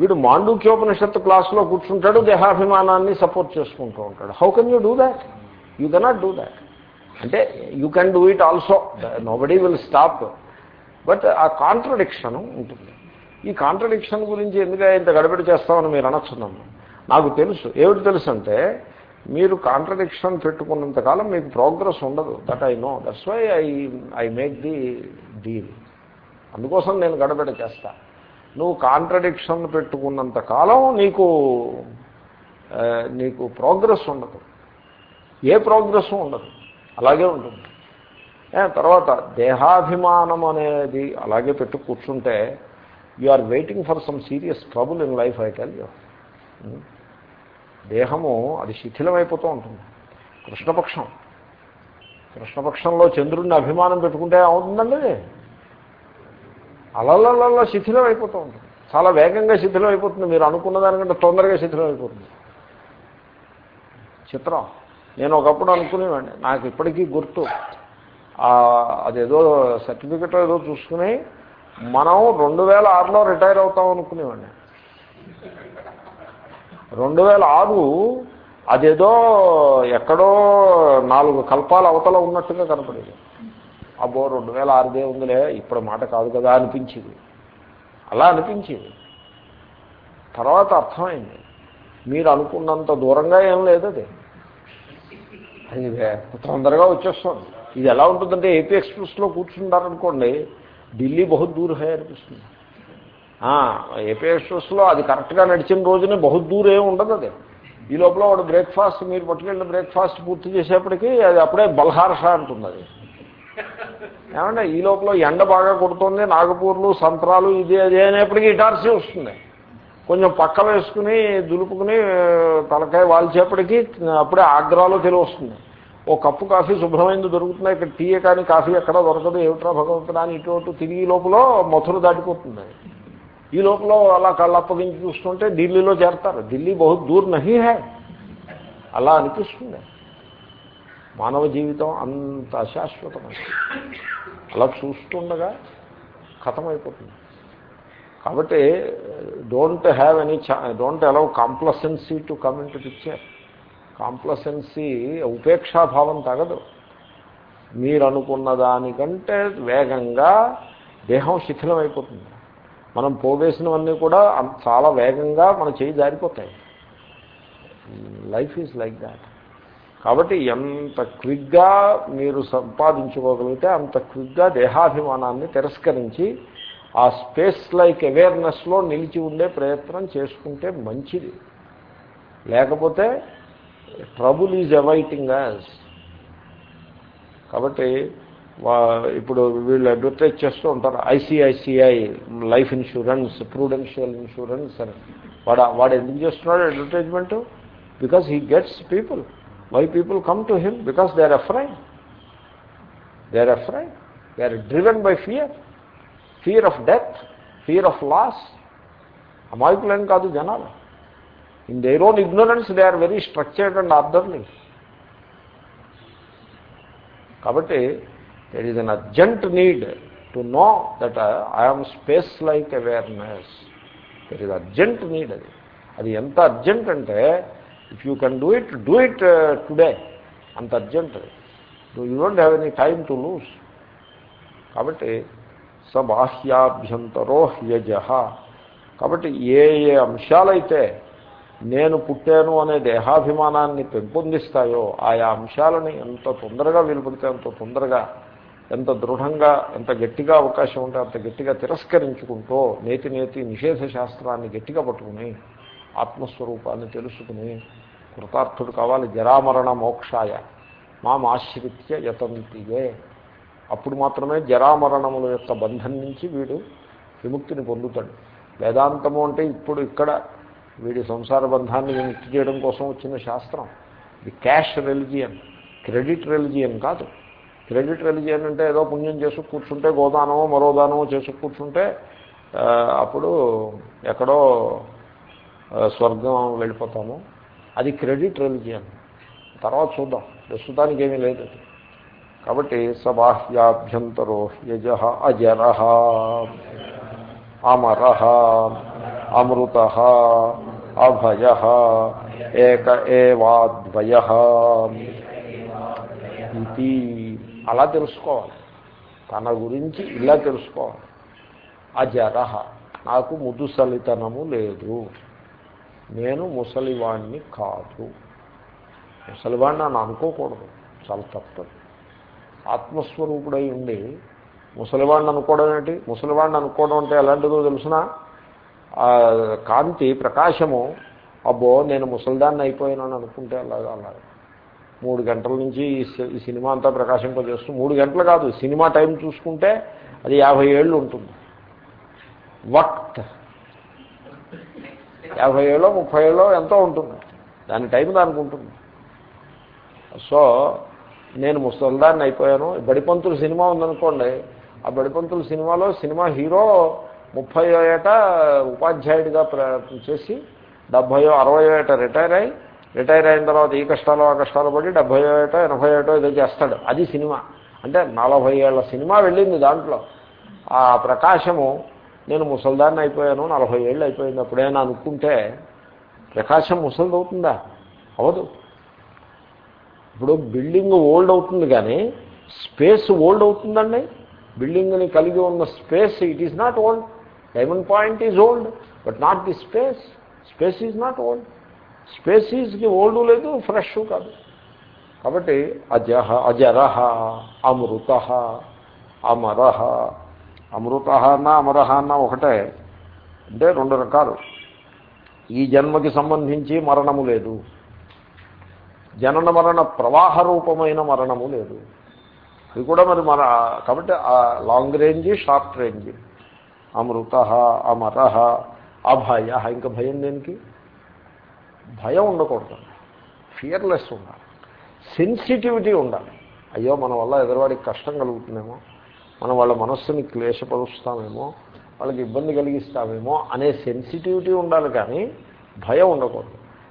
వీడు మాండూక్యోపనిషత్తు క్లాసులో కూర్చుంటాడు దేహాభిమానాన్ని సపోర్ట్ చేసుకుంటూ ఉంటాడు. How can you do that you cannot do that అంటే you can do it also nobody will stop but ఆ కాంట్రడిక్షన్ ఉంటుంది. ఈ కాంట్రడిక్షన్ గురించి ఎందుకంటే ఇంత గడబడి చేస్తామని మీరు అనొచ్చున్నాము నాకు తెలుసు. ఏమిటి తెలుసు అంటే మీరు కాంట్రడిక్షన్ పెట్టుకున్నంతకాలం మీకు ప్రోగ్రెస్ ఉండదు. That I know that's why I I make the deal అందుకోసం నేను గడబిడ చేస్తా. నువ్వు కాంట్రడిక్షన్ పెట్టుకున్నంత కాలం నీకు నీకు ప్రోగ్రెస్ ఉండదు. ఏ ప్రోగ్రెస్ ఉండదు. అలాగే ఉంటుంది. తర్వాత దేహాభిమానం అనేది అలాగే పెట్టు కూర్చుంటే you are waiting for some serious trouble in life I tell you దేహము అది శిథిలమైపోతూ ఉంటుంది. కృష్ణపక్షం. కృష్ణపక్షంలో చంద్రుడిని అభిమానం పెట్టుకుంటే అవుతుందండి అలలలలో శిథిలం అయిపోతూ ఉంటుంది. చాలా వేగంగా శిథిలం అయిపోతుంది. మీరు అనుకున్న దానికంటే తొందరగా శిథిలం అయిపోతుంది. చిత్రం. నేను ఒకప్పుడు అనుకునేవాడిని. నాకు ఇప్పటికీ గుర్తు. అదేదో సర్టిఫికెట్ ఏదో చూసుకుని మనం రెండు వేల ఆరులో రిటైర్ అవుతాం అనుకునేవాడిని. రెండు వేల ఆరు అదేదో ఎక్కడో నాలుగు కల్పాలు అవతల ఉన్నట్టుగా కనపడేది. అబ్బో రెండు వేల ఆరుదే ఉందిలే ఇప్పుడు మాట కాదు కదా అనిపించింది. అలా అనిపించింది. తర్వాత అర్థమైంది. మీరు అనుకున్నంత దూరంగా ఏం లేదు అది. అది తొందరగా వచ్చేస్తుంది. ఇది ఎలా ఉంటుందంటే ఏపీ ఎక్స్ప్రెస్లో కూర్చుంటారనుకోండి ఢిల్లీ బహుత్ దూర్ హై అనిపిస్తుంది. ఏపీ ఎక్స్ప్రెస్లో అది కరెక్ట్గా నడిచిన రోజునే బహుత్ దూర్ ఏమి ఉండదు అది. ఈ లోపల వాడు బ్రేక్ఫాస్ట్ మీరు పట్టుకెళ్ళిన బ్రేక్ఫాస్ట్ పూర్తి చేసేప్పటికీ అది అప్పుడే బల్హార్ష అంటుంది అది. ఏమంటే ఈ లోపల ఎండ బాగా కొడుతుంది నాగపూర్లు సంత్రాలు ఇది అది అనేప్పటికీ ఇటార్సీ వస్తుంది. కొంచెం పక్క వేసుకుని దులుపుకుని తలకాయ వాల్చేపటికి అప్పుడే ఆగ్రాలో తెలివి వస్తుంది. ఓ కప్పు కాఫీ శుభ్రమైంది దొరుకుతుంది? ఇక్కడ టీ కానీ కాఫీ ఎక్కడ దొరకదు ఏమిట్రా భగవంతుడా అని ఇటు అటు తిరిగి లోపల మథుర దాటిపోతుంది. ఈ లోపల అలా కళ్ళప్పగించి చూస్తుంటే ఢిల్లీలో చేరతారు. ఢిల్లీ బహు దూర్ నహి హే. అలా అనిపిస్తుంది. మానవ జీవితం అంత అశాశ్వతమైంది అలా చూస్తుండగా కథమైపోతుంది. కాబట్టి don't have any don't allow complacency to come in to picture complacency ఉపేక్షాభావం తగదు. మీరు అనుకున్న దానికంటే వేగంగా దేహం శిథిలమైపోతుంది. మనం పోవేసినవన్నీ కూడా చాలా వేగంగా మన చేయి జారిపోతాయి. Life is like that. కాబట్టి ఎంత క్విక్గా మీరు సంపాదించుకోగలిగితే అంత క్విక్గా దేహాభిమానాన్ని తిరస్కరించి ఆ స్పేస్ లైక్ అవేర్నెస్లో నిలిచి ఉండే ప్రయత్నం చేసుకుంటే మంచిది. లేకపోతే ట్రబుల్ ఈజ్ అవైటింగ్ యాజ్. కాబట్టి ఇప్పుడు వీళ్ళు అడ్వర్టైజ్ చేస్తూ ఉంటారు ICICI life insurance Prudential insurance అని. వాడు వాడు ఎందుకు చేస్తున్నాడు advertisement? Because he gets people. Why people come to him because they are afraid they are afraid they are driven by fear fear of death fear of loss అమాయకులేం కాదు జనాలు. In their own ignorance they are very structured and orderly కాబట్టి there is an urgent need to know that I am space like awareness there is urgent need అది. అది ఎంత urgent అంటే if you can do it do it today అంత urgent you don't have any time to lose కాబట్టి స బాహ్యాభ్యంతరో హ్యజ కాబట్టి ఏ ఏ అంశాలైతే నేను పుట్టాను అనే దేహాభిమానాన్ని పెంపొందిస్తాయో ఆయా అంశాలని ఎంత తొందరగా వీలుపడితే అంత తొందరగా ఎంత దృఢంగా ఎంత గట్టిగా అవకాశం ఉంటే అంత గట్టిగా తిరస్కరించుకుంటూ నేతి నేతి నిషేధ శాస్త్రాన్ని గట్టిగా పట్టుకుని ఆత్మస్వరూపాన్ని తెలుసుకుని కృతార్థుడు కావాలి జరామరణ మోక్షాయ. మామాశ్రిత్య యతంతియే అప్పుడు మాత్రమే జరామరణముల యొక్క బంధం నుంచి వీడు విముక్తిని పొందుతాడు. వేదాంతము అంటే ఇప్పుడు ఇక్కడ వీడి సంసార బంధాన్ని విముక్తి చేయడం కోసం వచ్చిన శాస్త్రం. ఇది క్యాష్ రెలిజియన్. క్రెడిట్ రెలిజియన్ కాదు. క్రెడిట్ రెలిజియన్ అంటే ఏదో పుణ్యం చేసి కూర్చుంటే గోదానమో మరో దానమో చేసి కూర్చుంటే అప్పుడు ఎక్కడో స్వర్గం వెళ్ళిపోతాము. అది క్రెడిట్ రిలిజియన్. తర్వాత చూద్దాం. ప్రస్తుతానికి ఏమీ లేదు కాబట్టి సబాహ్యాభ్యంతరో యజ అజర అమర అమృత అభయ ఏక ఏవాద్వయ ఇది అలా తెలుసుకోవాలి. తన గురించి ఇలా తెలుసుకోవాలి. అజర నాకు ముదుసలితనము లేదు. నేను ముసలివాణ్ణి కాదు. ముసలివాణ్ణి అని అనుకోకూడదు. చాలా తప్పదు. ఆత్మస్వరూపుడై ఉండి ముసలివాడిని అనుకోవడం ఏంటి? ముసలివాడిని అనుకోవడం అంటే ఎలాంటిదో తెలిసిన? కాంతి ప్రకాశము అబ్బో నేను ముసలిదాన్ని అయిపోయానని అనుకుంటే అలాగా అలాగే. మూడు గంటల నుంచి ఈ సినిమా అంతా ప్రకాశింపజేస్తూ మూడు గంటలు కాదు సినిమా టైం చూసుకుంటే అది యాభై ఏళ్ళు ఉంటుంది. వక్త్. యాభై ఏళ్ళో ముప్పై ఏళ్ళో ఎంతో ఉంటుంది. దాని టైం దానికి ఉంటుంది. సో నేను ముసల్దాన్ని అయిపోయాను. బడిపంతులు సినిమా ఉందనుకోండి ఆ బడిపంతుల సినిమాలో సినిమా హీరో ముప్పై ఏట ఉపాధ్యాయుడిగా చేసి డెబ్భయో అరవయో ఏట రిటైర్ అయ్యి రిటైర్ అయిన తర్వాత ఈ కష్టాలు ఆ కష్టాలు పడి డెబ్భై ఏట ఎనభై ఏటో ఏదో చేస్తాడు. అది సినిమా. అంటే నలభై ఏళ్ళ సినిమా వెళ్ళింది దాంట్లో. ఆ ప్రకాశము నేను ముసల్దాన్ని అయిపోయాను నలభై ఏళ్ళు అయిపోయింది. అప్పుడైనా అనుకుంటే ప్రకాశం ముసలిదవుతుందా అవదు ఇప్పుడు బిల్డింగ్ ఓల్డ్ అవుతుంది కానీ స్పేస్ ఓల్డ్ అవుతుందండి. బిల్డింగ్ని కలిగి ఉన్న space it is not old diamond point is old but not the space space is not old space ఈజ్కి old లేదు ఫ్రెష్ కాదు. కాబట్టి అజహ అజరహ అమృత అమరహ అమృత అన్న అమరహ అన్న ఒకటే. అంటే రెండు రకాలు. ఈ జన్మకి సంబంధించి మరణము లేదు. జనన మరణ ప్రవాహ రూపమైన మరణము లేదు. అది కూడా మరి మన కాబట్టి లాంగ్ రేంజ్ షార్ట్ రేంజ్. అమృత అమర అభయ ఇంకా భయం దేనికి? భయం ఉండకూడదు. ఫియర్లెస్ ఉండాలి. సెన్సిటివిటీ ఉండాలి. అయ్యో మన వల్ల ఎదురువాడికి కష్టం కలుగుతుందేమో. మనం వాళ్ళ మనస్సుని క్లేశపరుస్తామేమో వాళ్ళకి ఇబ్బంది కలిగిస్తామేమో అనే సెన్సిటివిటీ ఉండాలి కానీ భయం ఉండకూడదు.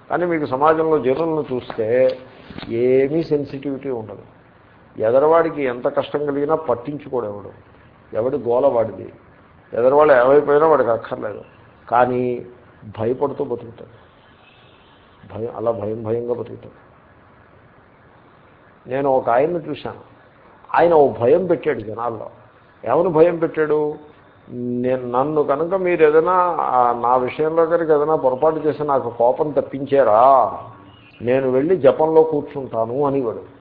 కానీ మీకు సమాజంలో జనులను చూస్తే ఏమీ సెన్సిటివిటీ ఉండదు. ఎదరవాడికి ఎంత కష్టం కలిగినా పట్టించుకోడేవాడు ఎవడి గోల వాడిది. ఎదరవాడు ఏమైపోయినా వాడికి అక్కర్లేదు. కానీ భయపడుతూ బతుకుతాడు. భయం అలా భయం భయంగా బతుకుతాడు. నేను ఒక ఆయన్ని చూశాను. ఆయన ఓ భయం పెట్టాడు జనాల్లో. ఏమని భయం పెట్టాడు? నేను నన్ను కనుక మీరు ఏదైనా నా విషయంలో కనుక ఏదైనా పొరపాటు చేసి నాకు కోపం తప్పించారా? నేను వెళ్ళి జపంలో కూర్చుంటాను అనివాడు.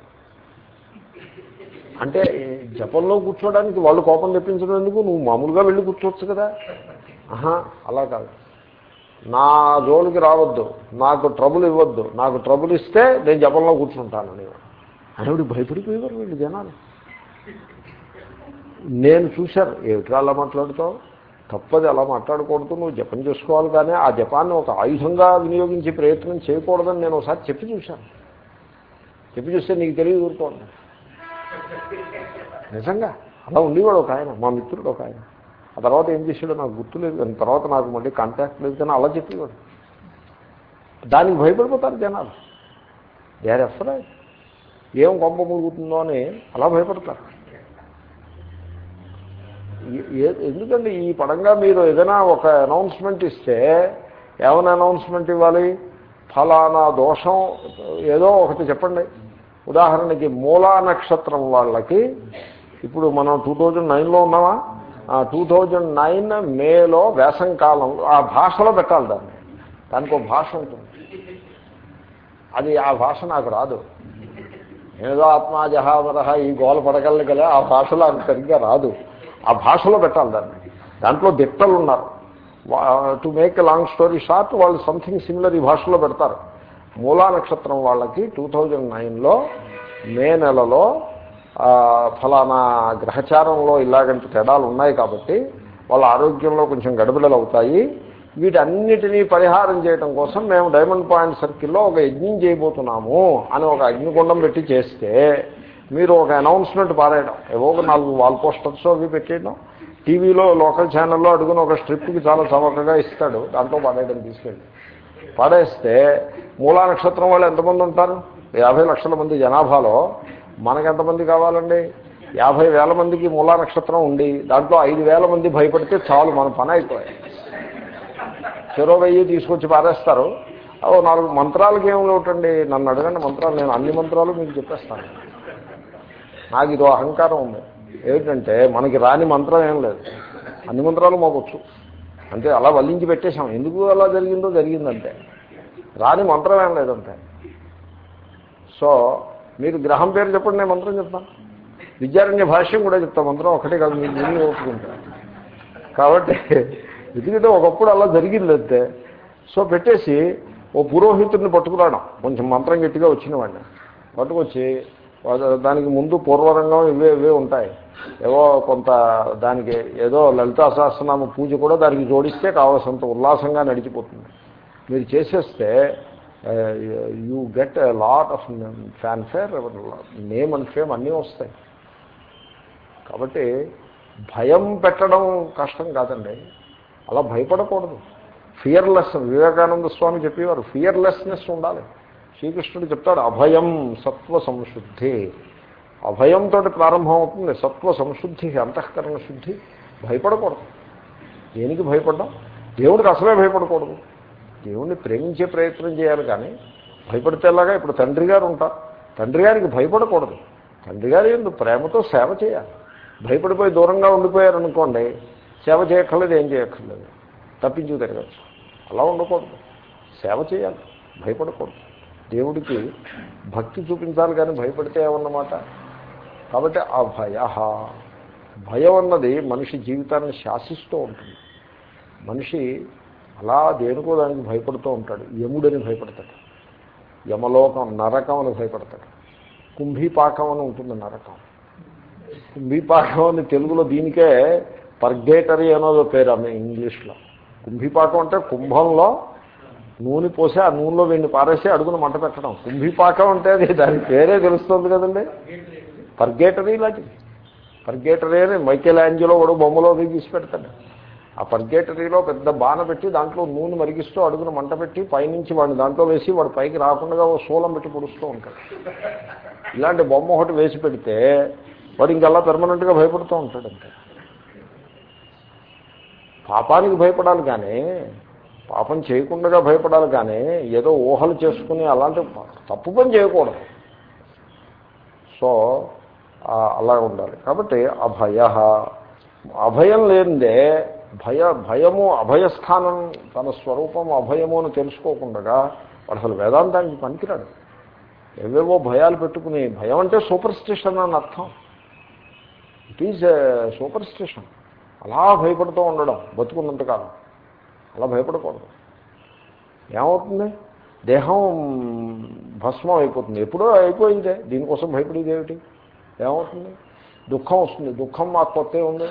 అంటే జపంలో కూర్చోడానికి వాళ్ళు కోపం తెప్పించడం ఎందుకు? నువ్వు మామూలుగా వెళ్ళి కూర్చోవచ్చు కదా. ఆహా అలా కాదు. నా జోలికి రావద్దు నాకు ట్రబుల్ ఇవ్వద్దు నాకు ట్రబుల్ ఇస్తే నేను జపంలో కూర్చుంటాను అనేవాడు. అనేవాడు భయపడిపోయేవారు వీళ్ళు జనాలు. నేను చూశాను. ఏమిటి అలా మాట్లాడుతావు? తప్పది అలా మాట్లాడకూడదు. నువ్వు జపం చేసుకోవాలి కానీ ఆ జపాన్ని ఒక ఆయుధంగా వినియోగించే ప్రయత్నం చేయకూడదని నేను ఒకసారి చెప్పి చూశాను. చెప్పి చూస్తే నీకు తెలియదు ఊరుకోండి. నిజంగా అలా ఉండేవాడు ఒక ఆయన మా మిత్రుడు ఒక ఆయన. ఆ తర్వాత ఏం చేసాడో నాకు గుర్తులేదు దాని తర్వాత నాకు మళ్ళీ కాంటాక్ట్ లేదు కానీ అలా చెప్పేవాడు. దానికి భయపడిపోతారు జనాలు. దే ఆర్ ఎఫ్రైడ్ ఏం గొప్ప మురుగుతుందో అని అలా భయపడతారు. ఎందుకంటే ఈ పడంగా మీరు ఏదైనా ఒక అనౌన్స్మెంట్ ఇస్తే ఏమైనా అనౌన్స్మెంట్ ఇవ్వాలి? ఫలానా దోషం ఏదో ఒకటి చెప్పండి. ఉదాహరణకి మూలా నక్షత్రం వాళ్ళకి ఇప్పుడు మనం టూ థౌజండ్ నైన్లో ఉన్నామా? టూ థౌజండ్ నైన్ మేలో వేసంకాలం ఆ భాషలో పెట్టాలి దాన్ని. దానికి ఒక భాష ఉంటుంది. అది ఆ భాష నాకు రాదు. ఏదో ఆత్మాజహావరహ ఈ గోల పడగలను కదా ఆ భాషలో అది సరిగ్గా రాదు. ఆ భాషలో పెట్టాలి దాన్ని. దాంట్లో దిట్టలు ఉన్నారు to make a long story short వాళ్ళు సంథింగ్ సిమిలర్ ఈ భాషలో పెడతారు. మూలా నక్షత్రం వాళ్ళకి టూ థౌజండ్ నైన్లో మే నెలలో ఫలానా గ్రహచారంలో ఇలాగంటి తేడాలు ఉన్నాయి కాబట్టి వాళ్ళ ఆరోగ్యంలో కొంచెం గడబిడలు అవుతాయి. వీటన్నిటినీ పరిహారం చేయడం కోసం మేము డైమండ్ పాయింట్ సర్కిల్లో ఒక యజ్ఞం చేయబోతున్నాము అని ఒక అగ్నిగుండం పెట్టి చేస్తే మీరు ఒక అనౌన్స్మెంట్ పారేయడం. ఏవో ఒక నాలుగు వాల్ పోస్టర్స్ అవి పెట్టేయడం. టీవీలో లోకల్ ఛానల్లో అడుగున ఒక స్ట్రిప్కి చాలా చవకగా ఇస్తాడు. దాంట్లో పాడేయడం తీసుకెళ్ళి. పాడేస్తే మూలా నక్షత్రం వాళ్ళు ఎంతమంది ఉంటారు? యాభై లక్షల మంది జనాభాలో మనకు ఎంతమంది కావాలండి? యాభై వేల మందికి మూలా నక్షత్రం ఉండి దాంట్లో ఐదు వేల మంది భయపడితే చాలు మన పని అయిపోయాయి. చెరో వెయ్యి తీసుకొచ్చి పారేస్తారు. ఓ నాలుగు మంత్రాలకి ఏమి లోటండి నన్ను అడగండి మంత్రాలు నేను అన్ని మంత్రాలు మీకు చెప్పేస్తాను. నాకు ఇదో అహంకారం ఉంది. ఏమిటంటే మనకి రాని మంత్రం ఏం లేదు. అన్ని మంత్రాలు మాకొచ్చు. అంటే అలా వల్లించి పెట్టేశాం. ఎందుకు అలా జరిగిందో జరిగిందంటే. రాని మంత్రం ఏం లేదంటే. సో మీరు గ్రహం పేరు చెప్పండి నేను మంత్రం చెప్తాను. విద్యారణ్య భాష్యం కూడా చెప్తాను మంత్రం ఒకటే కాదు మీరు మీరు ఒప్పుకుంటారు కాబట్టి ఎందుకంటే ఒకప్పుడు అలా జరిగింది అంతే. సో పెట్టేసి ఓ పురోహితుడిని పట్టుకురావడం. కొంచెం మంత్రం గట్టిగా వచ్చిన వాడిని. పట్టుకొచ్చి దానికి ముందు పూర్వరంగం ఇవే ఇవే ఉంటాయి. ఏవో కొంత దానికి ఏదో లలితా సహస్రనామ పూజ కూడా దానికి జోడిస్తే కావాల్సినంత ఉల్లాసంగా నడిచిపోతుంది. మీరు చేసేస్తే you get lot of fanfare name and fame అన్నీ వస్తాయి. కాబట్టి భయం పెట్టడం కష్టం కాదండి. అలా భయపడకూడదు. ఫియర్లెస్ వివేకానంద స్వామి చెప్పేవారు ఫియర్లెస్నెస్ ఉండాలి. శ్రీకృష్ణుడు చెప్తాడు అభయం సత్వ సంశుద్ధి అభయంతో ప్రారంభం అవుతుంది సత్వ సంశుద్ధి అంతఃకరణ శుద్ధి. భయపడకూడదు. దేనికి భయపడ్డాం? దేవుడికి అసలే భయపడకూడదు. దేవుణ్ణి ప్రేమించే ప్రయత్నం చేయాలి కానీ భయపడితేలాగా ఇప్పుడు తండ్రి గారు ఉంటారు. తండ్రి గారికి భయపడకూడదు. తండ్రి గారి ఎందుకు ప్రేమతో సేవ చేయాలి. భయపడిపోయి దూరంగా ఉండిపోయారనుకోండి సేవ చేయక్కర్లేదు ఏం చేయక్కర్లేదు. తప్పించు తిరగచ్చు. అలా ఉండకూడదు. సేవ చేయాలి. భయపడకూడదు. దేవుడికి భక్తి చూపించాలి కానీ భయపడితే ఏమన్నమాట? కాబట్టి ఆ భయ భయం అన్నది మనిషి జీవితాన్ని శాసిస్తూ ఉంటుంది. మనిషి అలా దేనికో దానికి భయపడుతూ ఉంటాడు. యముడని భయపడతాడు. యమలోకం నరకం అని భయపడతాడు. కుంభీపాకం అని ఉంటుంది నరకం. కుంభీపాకం అని తెలుగులో దీనికే పర్గేటరీ అనేదో పేరు ఆమె ఇంగ్లీష్లో. కుంభీపాకం అంటే కుంభంలో నూనె పోసి ఆ నూనెలో వెండి పారేసి అడుగున మంట పెట్టడం. కుంభిపాకం అంటే అది దాని పేరే తెలుస్తుంది కదండి. పర్గేటరీ లాంటిది. పర్గేటరీ అని మైకేల్ యాంజలో వాడు బొమ్మలో గీసి పెడతాడు. ఆ పర్గేటరీలో పెద్ద బాణ పెట్టి దాంట్లో నూనె మరిగిస్తూ అడుగున మంట పెట్టి పైనుంచి వాడిని దాంట్లో వేసి వాడు పైకి రాకుండా ఓ శూలం పెట్టి పొడుస్తూ ఉంటాడు. ఇలాంటి బొమ్మ ఒకటి వేసి పెడితే వాడు ఇంకల్లా పెర్మనెంట్గా భయపడుతూ ఉంటాడు అంతే పాపానికి భయపడాలి కానీ పాపం చేయకుండా భయపడాలి కానీ ఏదో ఊహలు చేసుకుని అలాంటి తప్పు పని చేయకూడదు. సో అలా ఉండాలి. కాబట్టి అభయ అభయం లేనిదే భయ భయము అభయస్థానం తన స్వరూపం అభయము అని తెలుసుకోకుండా అసలు వేదాంతానికి పనికిరాడు. ఏవేవో భయాలు పెట్టుకుని భయం అంటే సూపర్ స్టిషన్ అని అర్థం. ఇట్ ఈజ్ సూపర్ స్టిషన్ అలా భయపడుతూ ఉండడం బతుకున్నంతకాలం అలా భయపడకూడదు. ఏమవుతుంది? దేహం భస్మం అయిపోతుంది. ఎప్పుడో అయిపోయిందే. దీనికోసం భయపడేది ఏమిటి? ఏమవుతుంది? దుఃఖం వస్తుంది. దుఃఖం మాకు కొత్త ఉంది.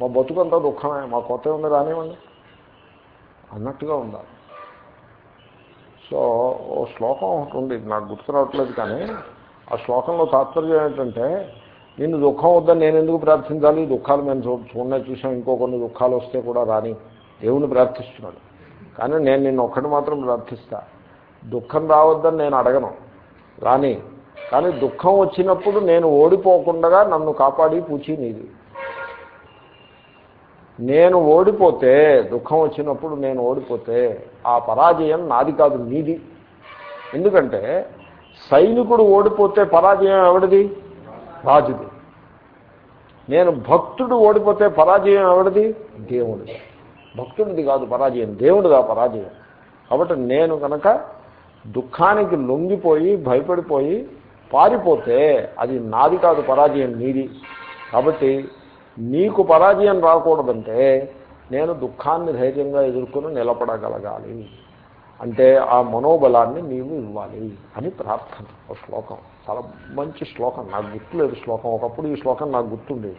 మా బతుకంతా దుఃఖమే. మా కొత్త ఉంది రానివ్వండి. అన్నట్టుగా ఉండాలి. సో ఓ శ్లోకం ఒకటి ఉంది. నాకు గుర్తు రావట్లేదు కానీ ఆ శ్లోకంలో తాత్పర్యం ఏంటంటే నిన్ను దుఃఖం వద్దని నేను ఎందుకు ప్రార్థించాలి? దుఃఖాలు మేము చూ చూడనే చూసాం. ఇంకో కొన్ని దుఃఖాలు వస్తే కూడా రాని దేవుని ప్రార్థిస్తున్నాడు. కానీ నేను నిన్ను ఒక్కటి మాత్రం ప్రార్థిస్తా. దుఃఖం రావద్దని నేను అడగను. రాని కానీ దుఃఖం వచ్చినప్పుడు నేను ఓడిపోకుండా నన్ను కాపాడి పూచి నీది. నేను ఓడిపోతే దుఃఖం వచ్చినప్పుడు నేను ఓడిపోతే ఆ పరాజయం నాది కాదు నీది. ఎందుకంటే సైనికుడు ఓడిపోతే పరాజయం ఎవడిది? రాజుది. నేను భక్తుడు ఓడిపోతే పరాజయం ఎవడిది? దేవుడిది. భక్తుడిది కాదు పరాజయం దేవుడిదా పరాజయం. కాబట్టి నేను కనుక దుఃఖానికి లొంగిపోయి భయపడిపోయి పారిపోతే అది నాది కాదు పరాజయం నీది. కాబట్టి నీకు పరాజయం రాకూడదంటే నేను దుఃఖాన్ని ధైర్యంగా ఎదుర్కొని నిలబడగలగాలి. అంటే ఆ మనోబలాన్ని నీవు ఇవ్వాలి అని ప్రార్థన. ఒక శ్లోకం. చాలా మంచి శ్లోకం. నాకు గుర్తులేదు శ్లోకం. ఒకప్పుడు ఈ శ్లోకం నాకు గుర్తుండేది.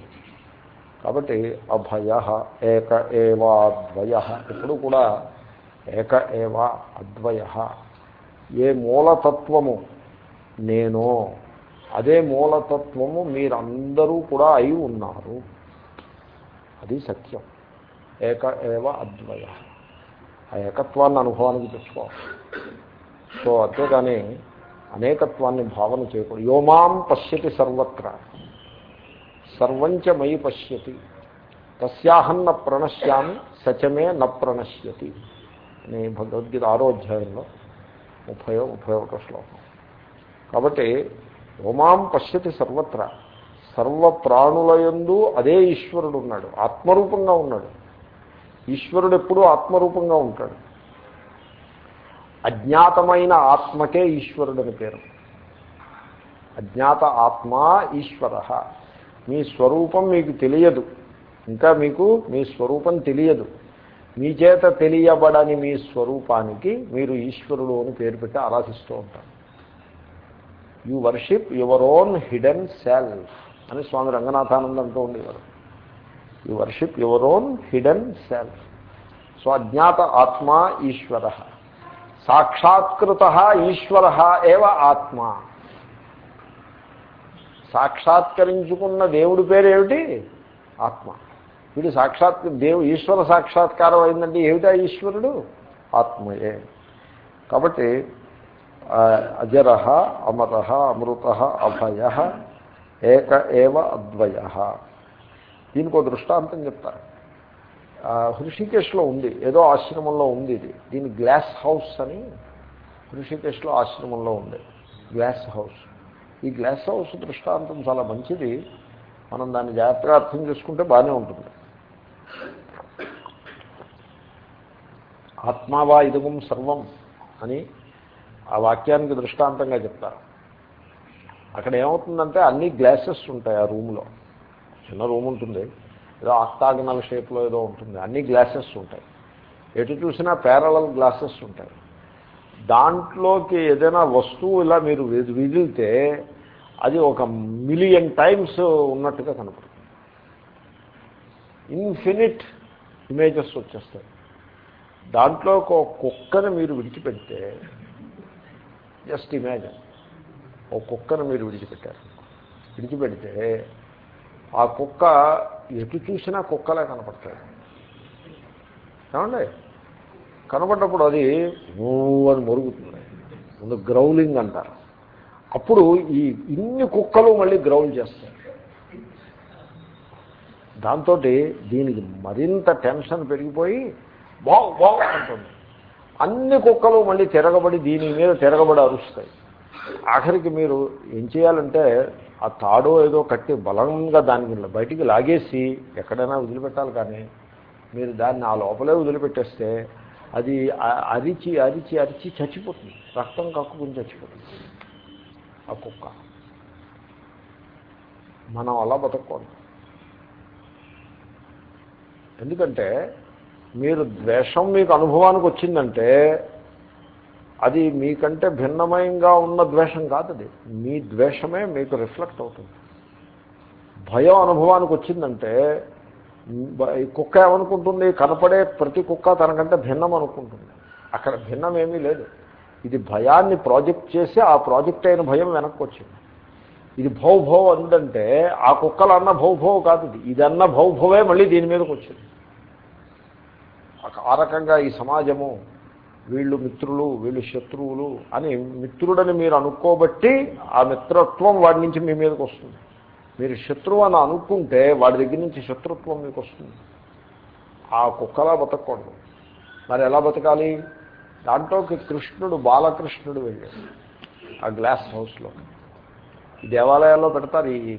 కాబట్టి అభయ ఏక ఏవా ద్వయ. ఇప్పుడు కూడా ఏక ఏవా అద్వయ. ఏ మూలతత్వము నేను అదే మూలతత్వము మీరందరూ కూడా అయి ఉన్నారు. అది సత్యం. ఏక ఏవ అద్వయ. ఆ ఏకత్వాన్ని అనుభవానికి తెచ్చుకోవాలి. సో అంతేగాని అనేకత్వాన్ని భావన చేయకూడదు. యోమాం పశ్యతి సర్వత్ర. సర్వంచ మయి పశ్యతి. తస్యాహం న ప్రణశ్యామి సచమే న ప్రణశ్యతి. అని భగవద్గీత ఆరో అధ్యాయంలో ముప్పై ముప్పై ఒకటో శ్లోకం. కాబట్టి ఓమాం పశ్యతి సర్వత్ర. సర్వ ప్రాణులయందు అదే ఈశ్వరుడు ఉన్నాడు. ఆత్మరూపంగా ఉన్నాడు. ఈశ్వరుడు ఎప్పుడూ ఆత్మరూపంగా ఉంటాడు. అజ్ఞాతమైన ఆత్మకే ఈశ్వరుడని పేరు. అజ్ఞాత ఆత్మా ఈశ్వర. మీ స్వరూపం మీకు తెలియదు. ఇంకా మీకు మీ స్వరూపం తెలియదు. మీ చేత తెలియబడని మీ స్వరూపానికి మీరు ఈశ్వరుడు అని పేరు పెట్టి ఆరాధిస్తూ ఉంటారు. You worship your own hidden self అని స్వామి రంగనాథానంద అంటూ ఉండేవారు. You worship your own hidden self so అజ్ఞాత ఆత్మా ఈశ్వర. సాక్షాత్కృత ఈశ్వర ఏవ ఆత్మ. సాక్షాత్కరించుకున్న దేవుడి పేరు ఏమిటి ఆత్మ. వీడు సాక్షాత్ దేవు ఈశ్వర సాక్షాత్కారం అయిందంటే ఏమిటా ఈశ్వరుడు? ఆత్మయే. కాబట్టి అజర అమర అమృత అభయ ఏక ఏవ అద్వయ దీనికి ఒక దృష్టాంతం చెప్తారు. హృషికేశ్లో ఉంది. ఏదో ఆశ్రమంలో ఉంది ఇది. దీని గ్లాస్ హౌస్ అని హృషికేశ్లో ఆశ్రమంలో ఉంది. Glass house. ఈ గ్లాస్ హౌస్ దృష్టాంతం చాలా మంచిది. మనం దాన్ని జాగ్రత్తగా అర్థం చేసుకుంటే బాగానే ఉంటుంది. ఆత్మావా ఇదగం సర్వం అని ఆ వాక్యానికి దృష్టాంతంగా చెప్తారు. అక్కడ ఏమవుతుందంటే అన్ని గ్లాసెస్ ఉంటాయి ఆ రూమ్లో. చిన్న రూమ్ ఉంటుంది. ఏదో ఆక్టాగనల్ షేప్లో ఏదో ఉంటుంది. అన్ని గ్లాసెస్ ఉంటాయి. ఎటు చూసినా ప్యారలల్ గ్లాసెస్ ఉంటాయి. దాంట్లోకి ఏదైనా వస్తువు ఇలా మీరు విదిలితే అది ఒక మిలియన్ టైమ్స్ ఉన్నట్టుగా కనపడుతుంది. ఇన్ఫినిట్ ఇమేజెస్ వచ్చేస్తాయి. దాంట్లో ఒక కుక్కను మీరు విడిచిపెడితే జస్ట్ ఇమాజిన్ ఒక కుక్కను మీరు విడిచిపెట్టారు. విడిచిపెడితే ఆ కుక్క ఎటు చూసినా కుక్కలే కనపడతాయి. ఏమండి? కనపడ్డప్పుడు అది మూవ్ అని మొరుగుతుంది. ముందు గ్రౌలింగ్ అంటారు. అప్పుడు ఈ ఇన్ని కుక్కలు మళ్ళీ గ్రౌండ్ చేస్తాయి. దాంతో దీనికి మరింత టెన్షన్ పెరిగిపోయి బాగు బాగు అంటుంది. అన్ని కుక్కలు మళ్ళీ తిరగబడి దీని మీద తిరగబడి అరుస్తాయి. ఆఖరికి మీరు ఏం చేయాలంటే ఆ తాడో ఏదో కట్టి బలంగా దానికి బయటికి లాగేసి ఎక్కడైనా వదిలిపెట్టాలి కానీ మీరు దాన్ని ఆ లోపలే వదిలిపెట్టేస్తే అది అరిచి అరిచి అరిచి చచ్చిపోతుంది. రక్తం కక్కుకుని చచ్చిపోతుంది. ఆ కుక్క మనం అలా బతకూడదు ఎందుకంటే మీరు ద్వేషం మీకు అనుభవానికి వచ్చిందంటే అది మీకంటే భిన్నమయంగా ఉన్న ద్వేషం కాదు అది. మీ ద్వేషమే మీకు రిఫ్లెక్ట్ అవుతుంది. భయం అనుభవానికి వచ్చిందంటే కుక్క ఏమనుకుంటుంది? కనపడే ప్రతి కుక్క తనకంటే భిన్నం అనుకుంటుంది అక్కడ భిన్నం ఏమీ లేదు. ఇది భయాన్ని ప్రాజెక్ట్ చేసి ఆ ప్రాజెక్ట్ అయిన భయం వెనక్కి వచ్చింది. ఇది భౌభౌ అందంటే ఆ కుక్కలు అన్న భౌభౌ కాదు ఇది. ఇదన్న భౌభవే మళ్ళీ దీని మీదకి వచ్చింది. ఆ రకంగా ఈ సమాజము వీళ్ళు మిత్రులు వీళ్ళు శత్రువులు అని మిత్రుడని మీరు అనుకోబట్టి ఆ మిత్రత్వం వాడి నుంచి మీ మీదకి వస్తుంది. మీరు శత్రువు అని అనుకుంటే వాడి దగ్గర నుంచి శత్రుత్వం మీకు వస్తుంది. ఆ కుక్కలా బతకూడదు మరి ఎలా బతకాలి? దాంట్లోకి కృష్ణుడు బాలకృష్ణుడు వెళ్ళాడు. ఆ గ్లాస్ హౌస్లో. ఈ దేవాలయాల్లో పెడతారు ఈ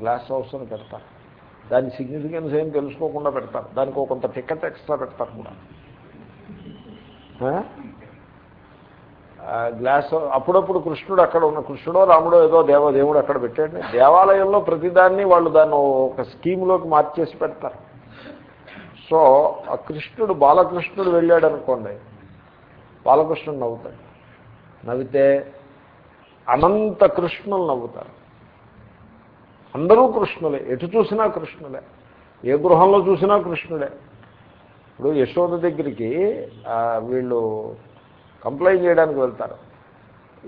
గ్లాస్ హౌస్ అని పెడతారు. దాని సిగ్నిఫికెన్స్ ఏం తెలుసుకోకుండా పెడతారు. దానికి కొంత టికెట్ ఎక్స్ట్రా పెడతారు కూడా. గ్లాస్ అప్పుడప్పుడు కృష్ణుడు అక్కడ ఉన్న కృష్ణుడో రాముడో ఏదో దేవ దేవుడు అక్కడ పెట్టాడు దేవాలయంలో ప్రతిదాన్ని వాళ్ళు దాన్ని ఒక స్కీమ్లోకి మార్చేసి పెడతారు. సో ఆ కృష్ణుడు బాలకృష్ణుడు వెళ్ళాడు అనుకోండి బాలకృష్ణుడు నవ్వుతాడు. నవ్వితే అనంత కృష్ణులు నవ్వుతారు. అందరూ కృష్ణులే. ఎటు చూసినా కృష్ణులే. ఏ గృహంలో చూసినా కృష్ణుడే ఇప్పుడు యశోద దగ్గరికి వీళ్ళు కంప్లైంట్ చేయడానికి వెళ్తారు.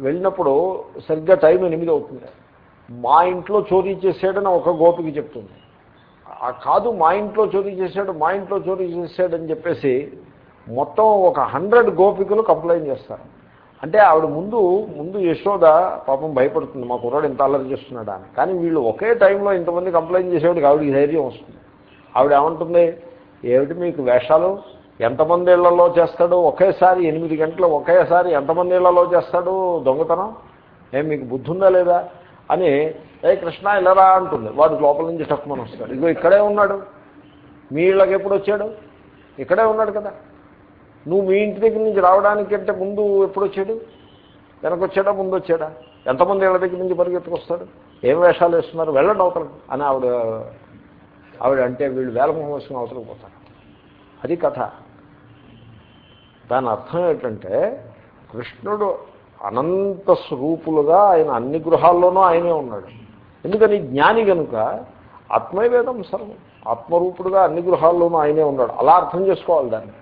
వెళ్ళినప్పుడు సరిగ్గా టైం ఎనిమిది అవుతుంది. మా ఇంట్లో చోరీ చేశాడని ఒక గోపికి చెప్తుంది. కాదు మా ఇంట్లో చోరీ చేశాడు మా ఇంట్లో చోరీ చేశాడని చెప్పేసి మొత్తం ఒక హండ్రెడ్ గోపికలు కంప్లైంట్ చేస్తారు. అంటే ఆవిడ ముందు ముందు యశోద పాపం భయపడుతుంది మా కుర్రాడు ఇంత అల్లరి చేస్తున్నాడా అని. కానీ వీళ్ళు ఒకే టైంలో ఇంతమంది కంప్లైంట్ చేసేవాడికి ఆవిడకి ధైర్యం వస్తుంది. ఆవిడ ఏమంటుంది ఏమిటి మీకు వేషాలు? ఎంతమంది ఇళ్ళలో చేస్తాడు? ఒకేసారి ఎనిమిది గంటలు ఒకేసారి ఎంతమంది ఇళ్ళలో చేస్తాడు దొంగతనం? ఏం మీకు బుద్ధి ఉందా లేదా? అని ఏ కృష్ణ ఇల్లరా అంటుంది. వాడు లోపల నుంచి టక్కుమని వస్తాడు. ఇగో ఇక్కడే ఉన్నాడు. మీ ఇళ్ళకి ఎప్పుడు వచ్చాడు? ఇక్కడే ఉన్నాడు కదా. నువ్వు మీ ఇంటి దగ్గర నుంచి రావడానికి అంటే ముందు ఎప్పుడు వచ్చాడు? వెనకొచ్చాడా ముందు వచ్చాడా? ఎంతమంది ఇళ్ళ దగ్గర నుంచి పరిగెత్తుకొస్తాడు? ఏం వేషాలు వేస్తున్నారు? వెళ్ళండి అవతలకు అని ఆవిడ ఆవిడ అంటే వీళ్ళు వేలమొహం వేసుకుని అవతలకు పోతారు. అది కథ. దాని అర్థం ఏంటంటే కృష్ణుడు అనంత స్వరూపులుగా ఆయన అన్ని గృహాల్లోనూ ఆయనే ఉన్నాడు. ఎందుకని? జ్ఞాని కనుక ఆత్మవేదం సర్వం. ఆత్మరూపుడుగా అన్ని గృహాల్లోనూ ఆయనే ఉన్నాడు. అలా అర్థం చేసుకోవాలి దాన్ని.